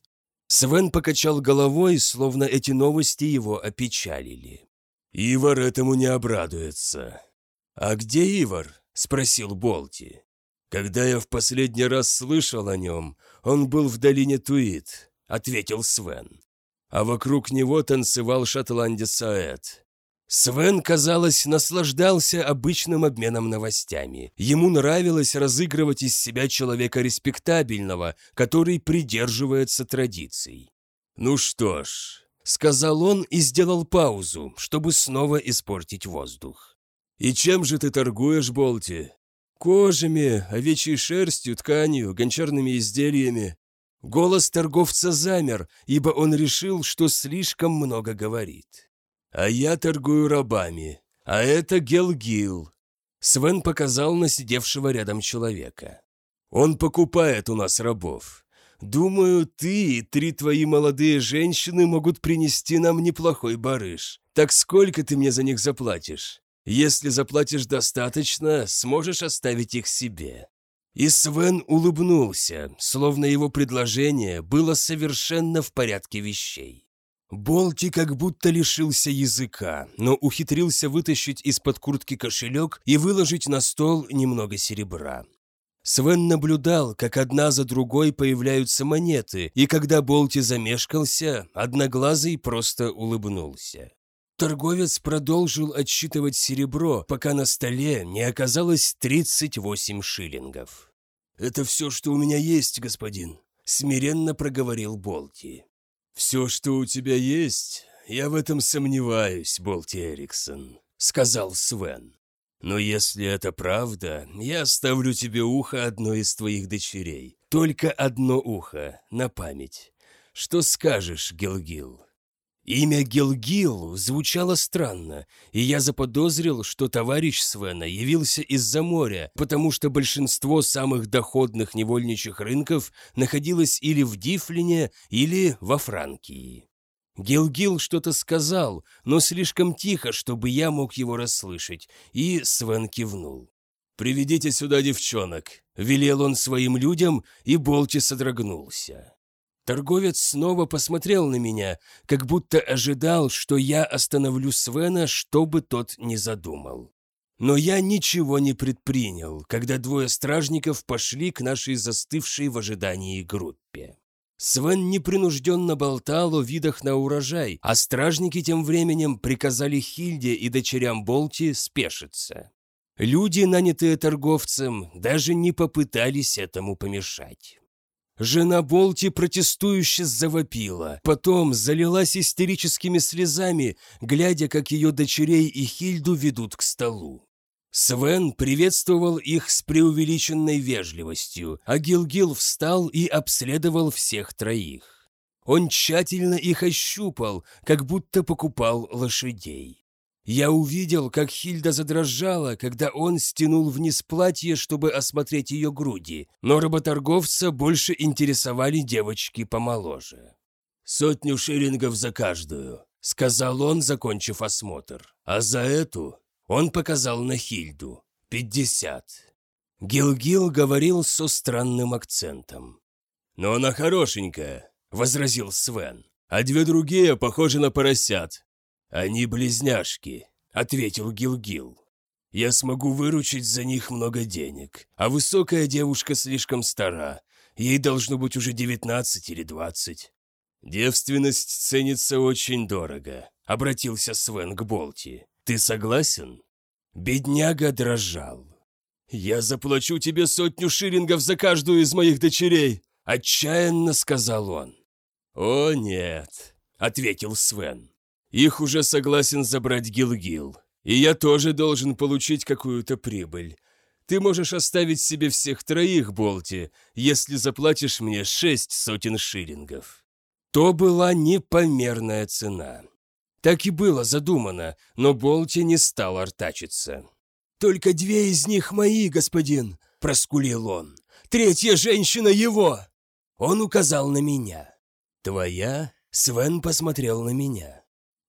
Свен покачал головой, словно эти новости его опечалили. «Ивар этому не обрадуется». «А где Ивар?» – спросил Болти. «Когда я в последний раз слышал о нем, он был в долине Туит», – ответил Свен. А вокруг него танцевал шотландец Аэт. Свен, казалось, наслаждался обычным обменом новостями. Ему нравилось разыгрывать из себя человека респектабельного, который придерживается традиций. «Ну что ж», — сказал он и сделал паузу, чтобы снова испортить воздух. «И чем же ты торгуешь, Болти?» «Кожами, овечьей шерстью, тканью, гончарными изделиями». Голос торговца замер, ибо он решил, что слишком много говорит. «А я торгую рабами, а это Гелгил». Свен показал на сидевшего рядом человека. «Он покупает у нас рабов. Думаю, ты и три твои молодые женщины могут принести нам неплохой барыш. Так сколько ты мне за них заплатишь? Если заплатишь достаточно, сможешь оставить их себе». И Свен улыбнулся, словно его предложение было совершенно в порядке вещей. Болти как будто лишился языка, но ухитрился вытащить из-под куртки кошелек и выложить на стол немного серебра. Свен наблюдал, как одна за другой появляются монеты, и когда Болти замешкался, Одноглазый просто улыбнулся. Торговец продолжил отсчитывать серебро, пока на столе не оказалось 38 шиллингов. «Это все, что у меня есть, господин», — смиренно проговорил Болти. «Все, что у тебя есть, я в этом сомневаюсь, Болти Эриксон», — сказал Свен. «Но если это правда, я оставлю тебе ухо одной из твоих дочерей. Только одно ухо, на память. Что скажешь, Гилгил?» Имя Гилгил звучало странно, и я заподозрил, что товарищ Свена явился из-за моря, потому что большинство самых доходных невольничьих рынков находилось или в Дифлине, или во Франкии. Гилгил что-то сказал, но слишком тихо, чтобы я мог его расслышать, и Свен кивнул. «Приведите сюда девчонок», — велел он своим людям, и Болти содрогнулся. Торговец снова посмотрел на меня, как будто ожидал, что я остановлю Свена, что бы тот ни задумал. Но я ничего не предпринял, когда двое стражников пошли к нашей застывшей в ожидании группе. Свен непринужденно болтал о видах на урожай, а стражники тем временем приказали Хильде и дочерям Болти спешиться. Люди, нанятые торговцем, даже не попытались этому помешать. Жена Болти протестующе завопила, потом залилась истерическими слезами, глядя, как ее дочерей и Хильду ведут к столу. Свен приветствовал их с преувеличенной вежливостью, а Гилгил встал и обследовал всех троих. Он тщательно их ощупал, как будто покупал лошадей. Я увидел, как Хильда задрожала, когда он стянул вниз платье, чтобы осмотреть ее груди, но работорговца больше интересовали девочки помоложе. «Сотню шиллингов за каждую», — сказал он, закончив осмотр. «А за эту Он показал на Хильду. «Пятьдесят». Гилгил говорил со странным акцентом. «Но она хорошенькая», — возразил Свен. «А две другие похожи на поросят». «Они близняшки», — ответил Гилгил. «Я смогу выручить за них много денег, а высокая девушка слишком стара. Ей должно быть уже девятнадцать или двадцать». «Девственность ценится очень дорого», — обратился Свен к Болти. «Ты согласен?» Бедняга дрожал. «Я заплачу тебе сотню шиллингов за каждую из моих дочерей!» — отчаянно сказал он. «О, нет», — ответил Свен. «Их уже согласен забрать Гилгил, и я тоже должен получить какую-то прибыль. Ты можешь оставить себе всех троих, Болти, если заплатишь мне шесть сотен шиллингов». То была непомерная цена. Так и было задумано, но Болти не стал артачиться. «Только две из них мои, господин», — проскулил он. «Третья женщина его!» Он указал на меня. «Твоя?» — Свен посмотрел на меня.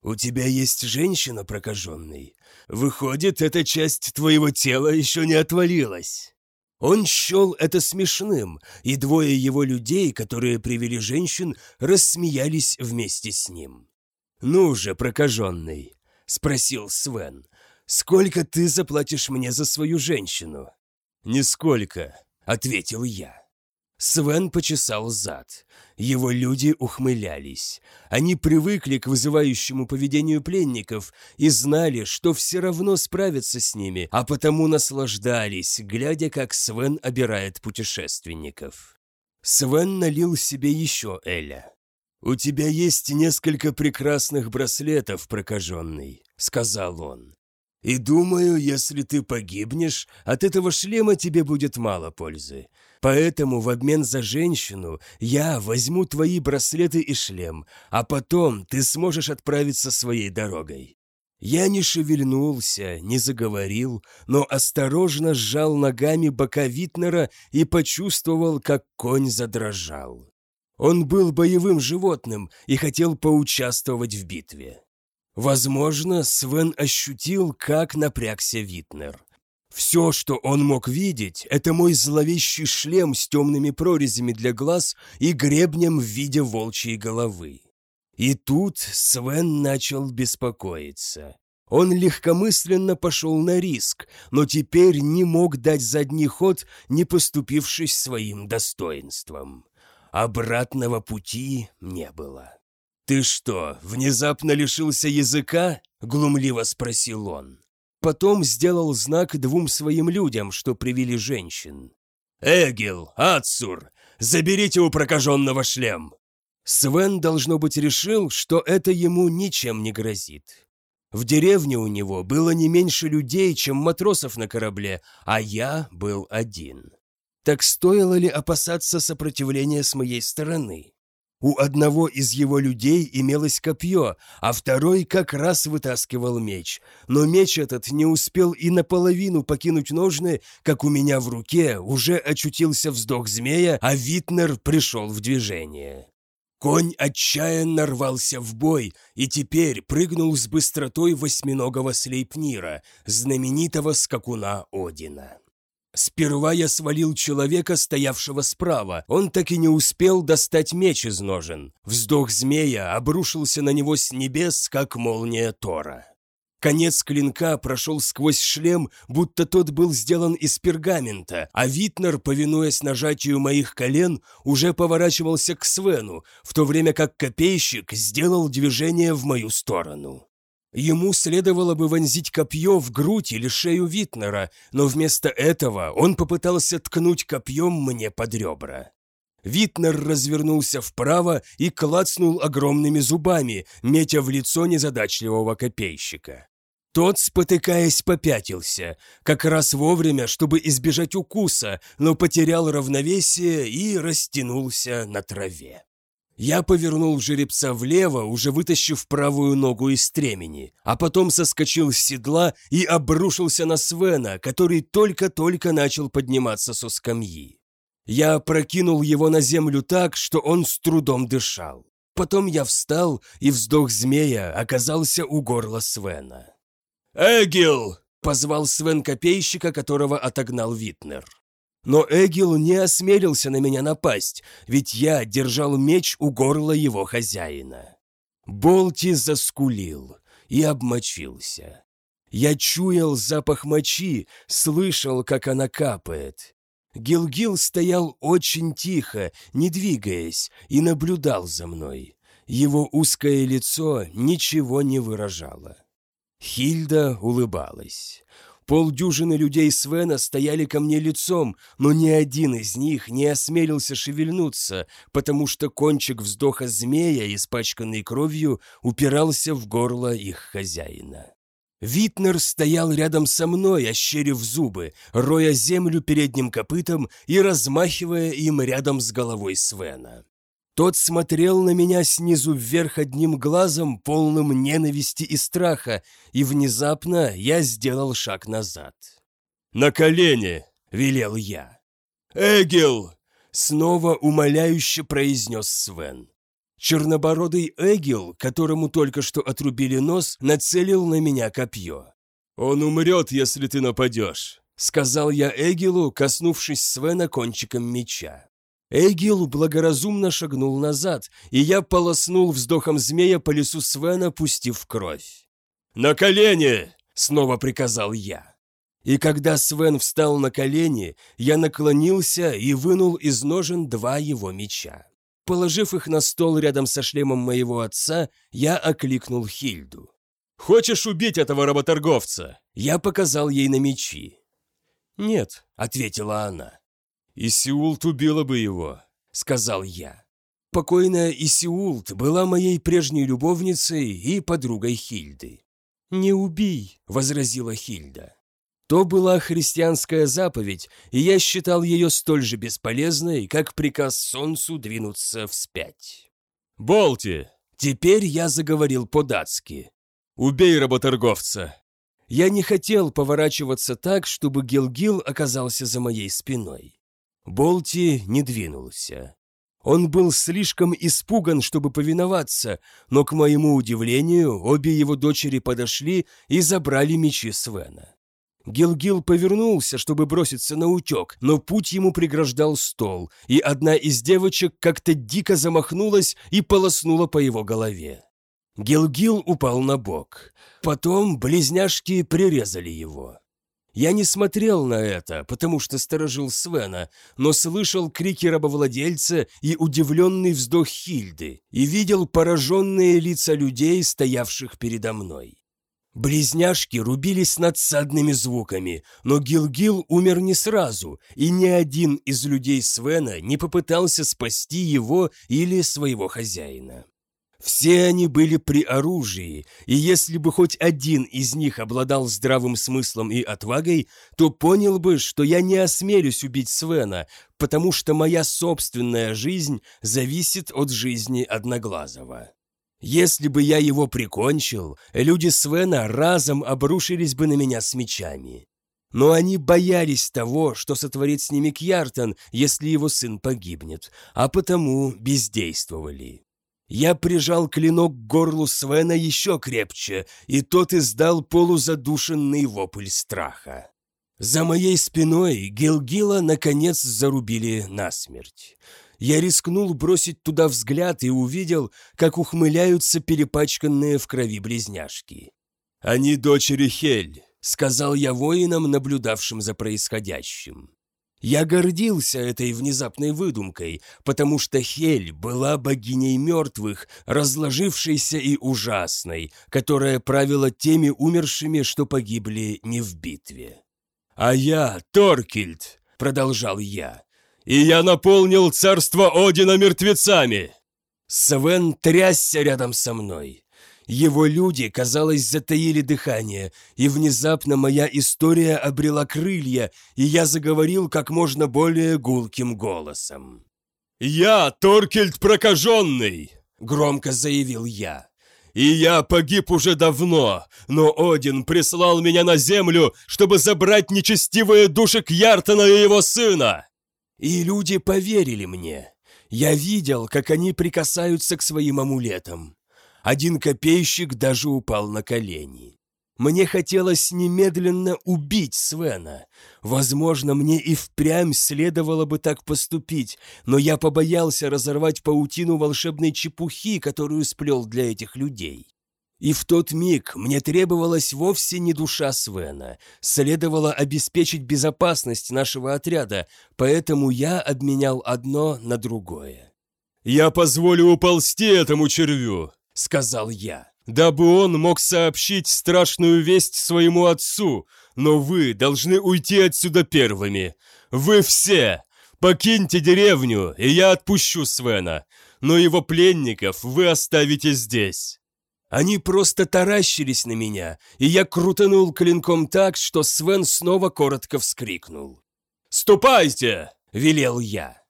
«У тебя есть женщина, прокаженный. Выходит, эта часть твоего тела еще не отвалилась». Он счел это смешным, и двое его людей, которые привели женщин, рассмеялись вместе с ним. «Ну же, прокаженный», — спросил Свен, — «сколько ты заплатишь мне за свою женщину?» «Нисколько», — ответил я. Свен почесал зад. Его люди ухмылялись. Они привыкли к вызывающему поведению пленников и знали, что все равно справятся с ними, а потому наслаждались, глядя, как Свен обирает путешественников. Свен налил себе еще Эля. «У тебя есть несколько прекрасных браслетов, прокаженный», — сказал он. «И думаю, если ты погибнешь, от этого шлема тебе будет мало пользы. Поэтому в обмен за женщину я возьму твои браслеты и шлем, а потом ты сможешь отправиться своей дорогой». Я не шевельнулся, не заговорил, но осторожно сжал ногами бока Витнера и почувствовал, как конь задрожал. Он был боевым животным и хотел поучаствовать в битве. Возможно, Свен ощутил, как напрягся Витнер. Все, что он мог видеть, это мой зловещий шлем с темными прорезями для глаз и гребнем в виде волчьей головы. И тут Свен начал беспокоиться. Он легкомысленно пошел на риск, но теперь не мог дать задний ход, не поступившись своим достоинством. Обратного пути не было. «Ты что, внезапно лишился языка?» — глумливо спросил он. Потом сделал знак двум своим людям, что привели женщин. «Эгил, Ацур, заберите у прокаженного шлем!» Свен, должно быть, решил, что это ему ничем не грозит. В деревне у него было не меньше людей, чем матросов на корабле, а я был один. Так стоило ли опасаться сопротивления с моей стороны? У одного из его людей имелось копье, а второй как раз вытаскивал меч. Но меч этот не успел и наполовину покинуть ножны, как у меня в руке уже очутился вздох змея, а Витнер пришел в движение. Конь отчаянно рвался в бой и теперь прыгнул с быстротой восьминогого слейпнира, знаменитого скакуна Одина. Сперва я свалил человека, стоявшего справа. Он так и не успел достать меч из ножен. Вздох змея обрушился на него с небес, как молния Тора. Конец клинка прошел сквозь шлем, будто тот был сделан из пергамента, а Витнер, повинуясь нажатию моих колен, уже поворачивался к Свену, в то время как копейщик сделал движение в мою сторону. Ему следовало бы вонзить копье в грудь или шею Витнера, но вместо этого он попытался ткнуть копьем мне под ребра. Витнер развернулся вправо и клацнул огромными зубами, метя в лицо незадачливого копейщика. Тот, спотыкаясь, попятился, как раз вовремя, чтобы избежать укуса, но потерял равновесие и растянулся на траве. Я повернул жеребца влево, уже вытащив правую ногу из стремени, а потом соскочил с седла и обрушился на Свена, который только-только начал подниматься со скамьи. Я прокинул его на землю так, что он с трудом дышал. Потом я встал, и вздох змея оказался у горла Свена. «Эгил!» Позвал Свен копейщика, которого отогнал Витнер. Но Эгил не осмелился на меня напасть, ведь я держал меч у горла его хозяина. Болти заскулил и обмочился. Я чуял запах мочи, слышал, как она капает. Гилгил стоял очень тихо, не двигаясь, и наблюдал за мной. Его узкое лицо ничего не выражало. Хильда улыбалась. Полдюжины людей Свена стояли ко мне лицом, но ни один из них не осмелился шевельнуться, потому что кончик вздоха змея, испачканный кровью, упирался в горло их хозяина. Витнер стоял рядом со мной, ощерив зубы, роя землю передним копытом и размахивая им рядом с головой Свена. Тот смотрел на меня снизу вверх одним глазом, полным ненависти и страха, и внезапно я сделал шаг назад. «На колени!» — велел я. «Эгил!» — снова умоляюще произнес Свен. Чернобородый Эгил, которому только что отрубили нос, нацелил на меня копье. «Он умрет, если ты нападешь», — сказал я Эгилу, коснувшись Свена кончиком меча. Эгил благоразумно шагнул назад, и я полоснул вздохом змея по лесу Свена, пустив кровь. «На колени!» — снова приказал я. И когда Свен встал на колени, я наклонился и вынул из ножен два его меча. Положив их на стол рядом со шлемом моего отца, я окликнул Хильду. «Хочешь убить этого работорговца?» Я показал ей на мечи. «Нет», — ответила она. «Исиулт убила бы его», — сказал я. Покойная Исиулт была моей прежней любовницей и подругой Хильды. «Не убей», — возразила Хильда. То была христианская заповедь, и я считал ее столь же бесполезной, как приказ солнцу двинуться вспять. «Болти!» Теперь я заговорил по-датски. «Убей работорговца!» Я не хотел поворачиваться так, чтобы Гилгил оказался за моей спиной. Болти не двинулся. Он был слишком испуган, чтобы повиноваться, но, к моему удивлению, обе его дочери подошли и забрали мечи Свена. Гилгил повернулся, чтобы броситься на утек, но путь ему преграждал стол, и одна из девочек как-то дико замахнулась и полоснула по его голове. Гилгил упал на бок. Потом близняшки прирезали его. Я не смотрел на это, потому что сторожил Свена, но слышал крики рабовладельца и удивленный вздох Хильды и видел пораженные лица людей, стоявших передо мной. Близняшки рубились надсадными звуками, но Гилгил умер не сразу, и ни один из людей Свена не попытался спасти его или своего хозяина. Все они были при оружии, и если бы хоть один из них обладал здравым смыслом и отвагой, то понял бы, что я не осмелюсь убить Свена, потому что моя собственная жизнь зависит от жизни Одноглазого. Если бы я его прикончил, люди Свена разом обрушились бы на меня с мечами. Но они боялись того, что сотворит с ними Кьяртан, если его сын погибнет, а потому бездействовали. Я прижал клинок к горлу Свена еще крепче, и тот издал полузадушенный вопль страха. За моей спиной Гилгила наконец зарубили насмерть. Я рискнул бросить туда взгляд и увидел, как ухмыляются перепачканные в крови близняшки. «Они дочери Хель», — сказал я воинам, наблюдавшим за происходящим. Я гордился этой внезапной выдумкой, потому что Хель была богиней мертвых, разложившейся и ужасной, которая правила теми умершими, что погибли не в битве. «А я Торкельд», — продолжал я, — «и я наполнил царство Одина мертвецами». Свен трясся рядом со мной. Его люди, казалось, затаили дыхание, и внезапно моя история обрела крылья, и я заговорил как можно более гулким голосом. «Я Торкельд Прокаженный!» — громко заявил я. «И я погиб уже давно, но Один прислал меня на землю, чтобы забрать нечестивые души Кьяртона и его сына!» И люди поверили мне. Я видел, как они прикасаются к своим амулетам. Один копейщик даже упал на колени. Мне хотелось немедленно убить Свена. Возможно, мне и впрямь следовало бы так поступить, но я побоялся разорвать паутину волшебной чепухи, которую сплел для этих людей. И в тот миг мне требовалась вовсе не душа Свена. Следовало обеспечить безопасность нашего отряда, поэтому я обменял одно на другое. «Я позволю уползти этому червю», — сказал я. «Дабы он мог сообщить страшную весть своему отцу, но вы должны уйти отсюда первыми. Вы все! Покиньте деревню, и я отпущу Свена, но его пленников вы оставите здесь». Они просто таращились на меня, и я крутанул клинком так, что Свен снова коротко вскрикнул. «Ступайте!» — велел я.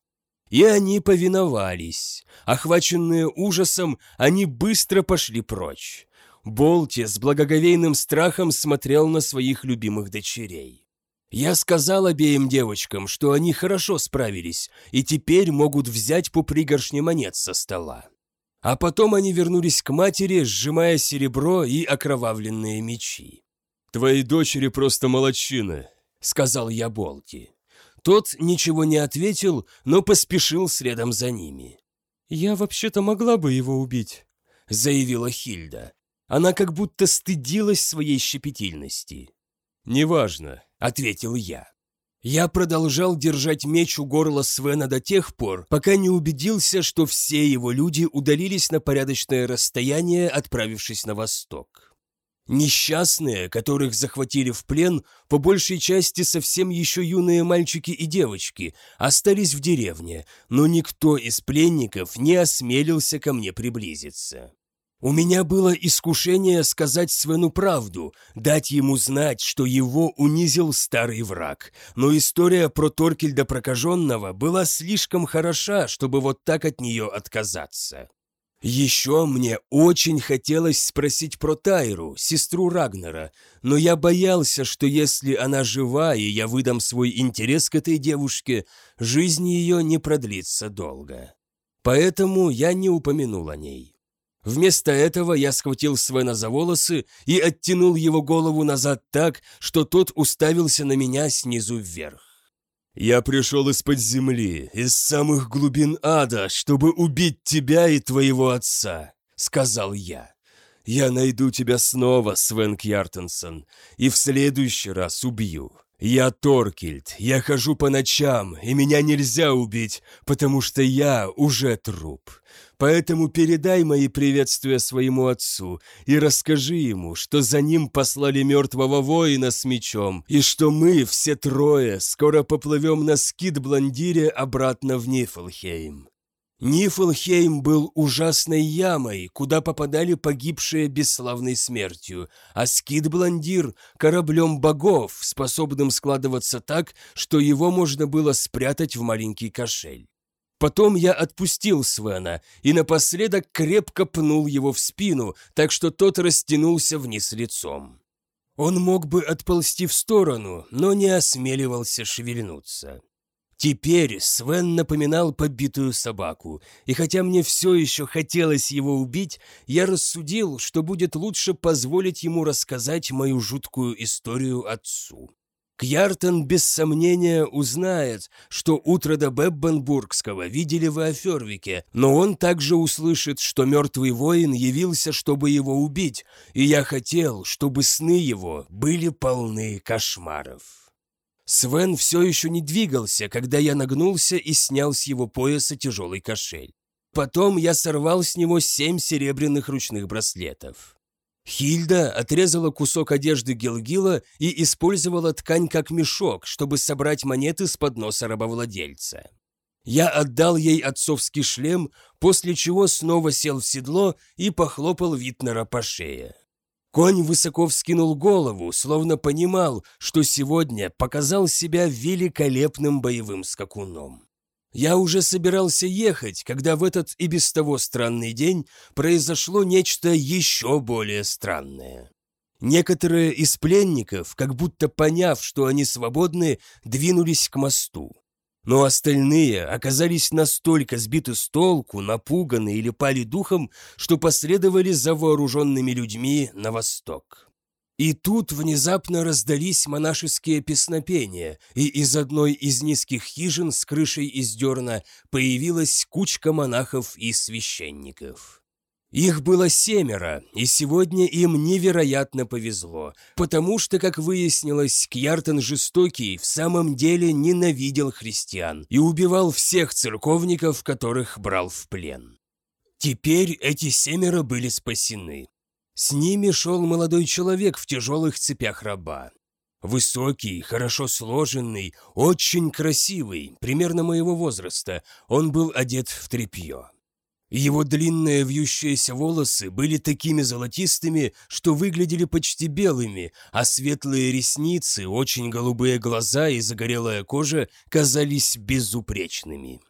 И они повиновались. Охваченные ужасом, они быстро пошли прочь. Болти с благоговейным страхом смотрел на своих любимых дочерей. Я сказал обеим девочкам, что они хорошо справились и теперь могут взять по пригоршне монет со стола. А потом они вернулись к матери, сжимая серебро и окровавленные мечи. «Твои дочери просто молодчины», — сказал я Болти. Тот ничего не ответил, но поспешил следом за ними. «Я вообще-то могла бы его убить», — заявила Хильда. Она как будто стыдилась своей щепетильности. «Неважно», — ответил я. Я продолжал держать меч у горла Свена до тех пор, пока не убедился, что все его люди удалились на порядочное расстояние, отправившись на восток. Несчастные, которых захватили в плен, по большей части совсем еще юные мальчики и девочки, остались в деревне, но никто из пленников не осмелился ко мне приблизиться. У меня было искушение сказать Свену правду, дать ему знать, что его унизил старый враг, но история про Торкельда Прокаженного была слишком хороша, чтобы вот так от нее отказаться. Еще мне очень хотелось спросить про Тайру, сестру Рагнера, но я боялся, что если она жива и я выдам свой интерес к этой девушке, жизнь ее не продлится долго. Поэтому я не упомянул о ней. Вместо этого я схватил Свена за волосы и оттянул его голову назад так, что тот уставился на меня снизу вверх. «Я пришел из-под земли, из самых глубин ада, чтобы убить тебя и твоего отца», — сказал я. «Я найду тебя снова, Свен Кьяртенсон, и в следующий раз убью. Я Торкельд, я хожу по ночам, и меня нельзя убить, потому что я уже труп. Поэтому передай мои приветствия своему отцу и расскажи ему, что за ним послали мертвого воина с мечом, и что мы, все трое, скоро поплывем на скид-блондире обратно в Нифлхейм. Нифлхейм был ужасной ямой, куда попадали погибшие бесславной смертью, а скид-блондир – кораблем богов, способным складываться так, что его можно было спрятать в маленький кошель. Потом я отпустил Свена и напоследок крепко пнул его в спину, так что тот растянулся вниз лицом. Он мог бы отползти в сторону, но не осмеливался шевельнуться. Теперь Свен напоминал побитую собаку, и хотя мне все еще хотелось его убить, я рассудил, что будет лучше позволить ему рассказать мою жуткую историю отцу. Кьяртон без сомнения узнает, что утро Беббенбургского видели в Афервике, но он также услышит, что мертвый воин явился, чтобы его убить, и я хотел, чтобы сны его были полны кошмаров. Свен все еще не двигался, когда я нагнулся и снял с его пояса тяжелый кошель. Потом я сорвал с него семь серебряных ручных браслетов. Хильда отрезала кусок одежды Гилгила и использовала ткань как мешок, чтобы собрать монеты с подноса рабовладельца. Я отдал ей отцовский шлем, после чего снова сел в седло и похлопал Витнера по шее. Конь высоко вскинул голову, словно понимал, что сегодня показал себя великолепным боевым скакуном. Я уже собирался ехать, когда в этот и без того странный день произошло нечто еще более странное. Некоторые из пленников, как будто поняв, что они свободны, двинулись к мосту. Но остальные оказались настолько сбиты с толку, напуганы или пали духом, что последовали за вооруженными людьми на восток. И тут внезапно раздались монашеские песнопения, и из одной из низких хижин с крышей из дерна появилась кучка монахов и священников. Их было семеро, и сегодня им невероятно повезло, потому что, как выяснилось, Кьяртон Жестокий в самом деле ненавидел христиан и убивал всех церковников, которых брал в плен. Теперь эти семеро были спасены. С ними шел молодой человек в тяжелых цепях раба. Высокий, хорошо сложенный, очень красивый, примерно моего возраста, он был одет в тряпье. Его длинные вьющиеся волосы были такими золотистыми, что выглядели почти белыми, а светлые ресницы, очень голубые глаза и загорелая кожа казались безупречными.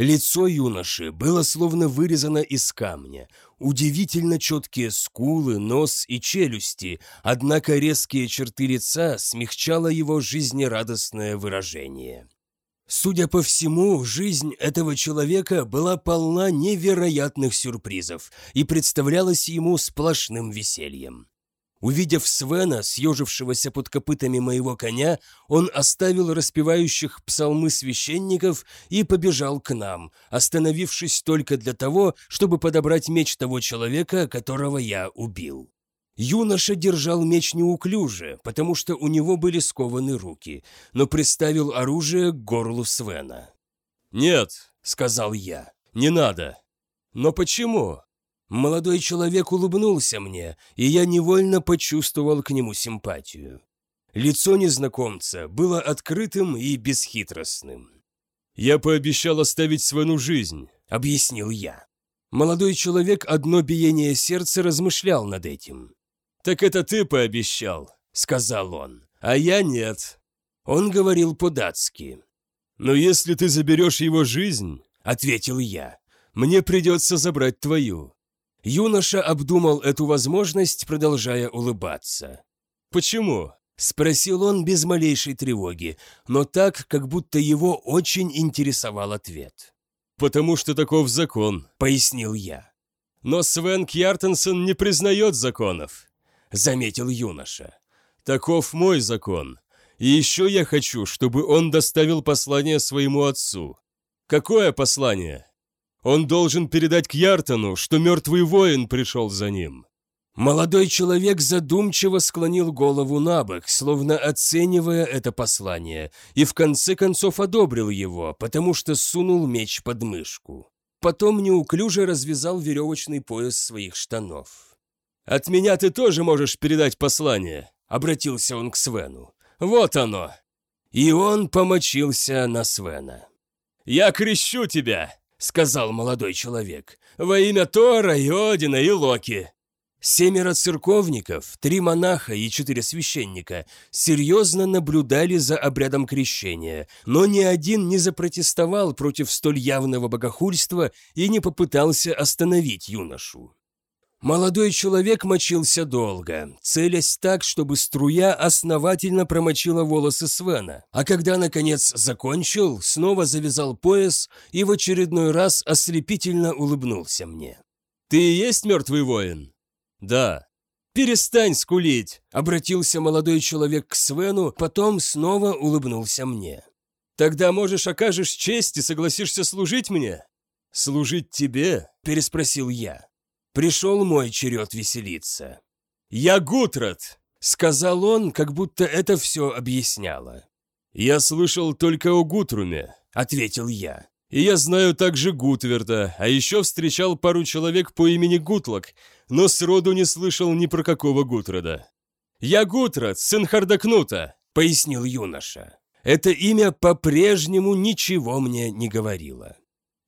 Лицо юноши было словно вырезано из камня. Удивительно четкие скулы, нос и челюсти, однако резкие черты лица смягчало его жизнерадостное выражение. Судя по всему, жизнь этого человека была полна невероятных сюрпризов и представлялась ему сплошным весельем. Увидев Свена, съежившегося под копытами моего коня, он оставил распевающих псалмы священников и побежал к нам, остановившись только для того, чтобы подобрать меч того человека, которого я убил. Юноша держал меч неуклюже, потому что у него были скованы руки, но приставил оружие к горлу Свена. «Нет», — сказал я, — «не надо». «Но почему?» Молодой человек улыбнулся мне, и я невольно почувствовал к нему симпатию. Лицо незнакомца было открытым и бесхитростным. «Я пообещал оставить Свену жизнь», — объяснил я. Молодой человек одно биение сердца размышлял над этим. «Так это ты пообещал», — сказал он, — «а я нет». Он говорил по-датски. «Но если ты заберешь его жизнь», — ответил я, — «мне придется забрать твою». Юноша обдумал эту возможность, продолжая улыбаться. «Почему?» — спросил он без малейшей тревоги, но так, как будто его очень интересовал ответ. «Потому что таков закон», — пояснил я. «Но Свен Кьяртенсен не признает законов. — заметил юноша. «Таков мой закон. И еще я хочу, чтобы он доставил послание своему отцу. Какое послание? Он должен передать к Яртону, что мертвый воин пришел за ним». Молодой человек задумчиво склонил голову на бок, словно оценивая это послание, и в конце концов одобрил его, потому что сунул меч под мышку. Потом неуклюже развязал веревочный пояс своих штанов. «От меня ты тоже можешь передать послание», — обратился он к Свену. «Вот оно!» И он помочился на Свена. «Я крещу тебя!» — сказал молодой человек. «Во имя Тора и Одина и Локи!» Семеро церковников, три монаха и четыре священника серьезно наблюдали за обрядом крещения, но ни один не запротестовал против столь явного богохульства и не попытался остановить юношу. Молодой человек мочился долго, целясь так, чтобы струя основательно промочила волосы Свена, а когда, наконец, закончил, снова завязал пояс и в очередной раз ослепительно улыбнулся мне. «Ты и есть мертвый воин?» «Да». «Перестань скулить!» — обратился молодой человек к Свену, потом снова улыбнулся мне. «Тогда, можешь, окажешь честь и согласишься служить мне?» «Служить тебе?» — переспросил я. Пришел мой черед веселиться. «Я Гутрат!» — сказал он, как будто это все объясняло. «Я слышал только о Гутруме», — ответил я. «И я знаю также Гутверда, а еще встречал пару человек по имени Гутлок, но сроду не слышал ни про какого Гутрада». «Я Гутрад, сын Хардакнута», — пояснил юноша. Это имя по-прежнему ничего мне не говорило.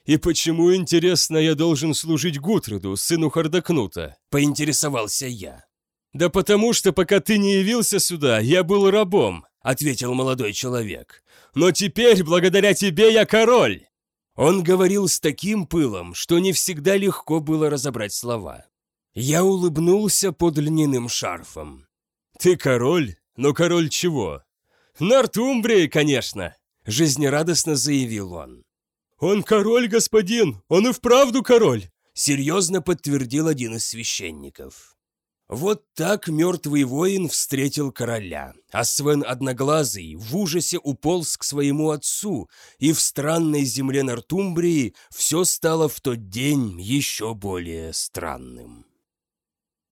«И почему, интересно, я должен служить Гутруду, сыну Хардакнута?» – поинтересовался я. «Да потому что, пока ты не явился сюда, я был рабом», – ответил молодой человек. «Но теперь, благодаря тебе, я король!» Он говорил с таким пылом, что не всегда легко было разобрать слова. Я улыбнулся под льняным шарфом. «Ты король? Но король чего?» «Нортумбрии, конечно!» – жизнерадостно заявил он. «Он король, господин! Он и вправду король!» Серьезно подтвердил один из священников. Вот так мертвый воин встретил короля, а Свен Одноглазый в ужасе уполз к своему отцу, и в странной земле Нортумбрии все стало в тот день еще более странным.